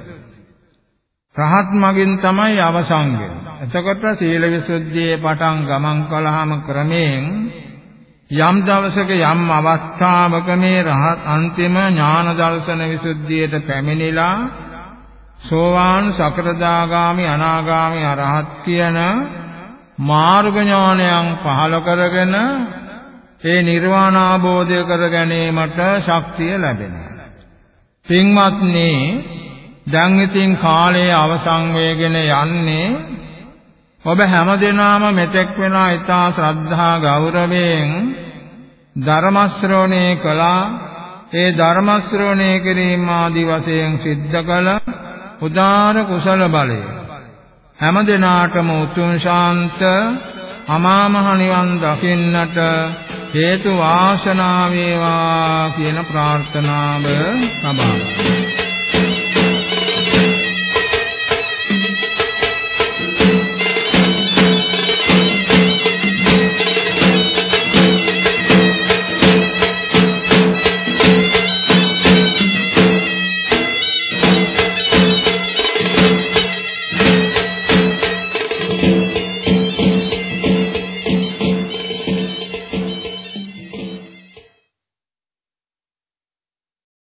A: රහත් මගින් තමයි අවසන් වෙන්නේ. එතකොට සීල විසුද්ධියේ පටන් ගමන් කළාම ක්‍රමයෙන් යම් දවසක යම් අවස්ථාවක මේ රහත් අන්තිම ඥාන දර්ශන විසුද්ධියට පැමිණිලා සෝවාන් සකරදාගාමි අනාගාමි අරහත් කියන මාර්ග ඥානයන් පහල කරගෙන ඒ නිර්වාණ අවබෝධය කර ගැනීමට ශක්තිය ලැබෙනවා. පින්වත්නි දැන් ඉතින් කාලයේ අවසන් වේගෙන යන්නේ ඔබ හැමදෙනාම මෙතෙක් වෙනා ඊතා ශ්‍රද්ධා ගෞරවයෙන් ධර්ම ශ්‍රවණය කළා ඒ ධර්ම ශ්‍රවණය කිරීම ආදි වශයෙන් සිද්ධ කළ උදාර කුසල බලය හැමදෙනාටම උතුම් ශාන්ත අමා මහ නිවන් දකින්නට හේතු වාසනා වේවා කියන ප්‍රාර්ථනාව සබාවයි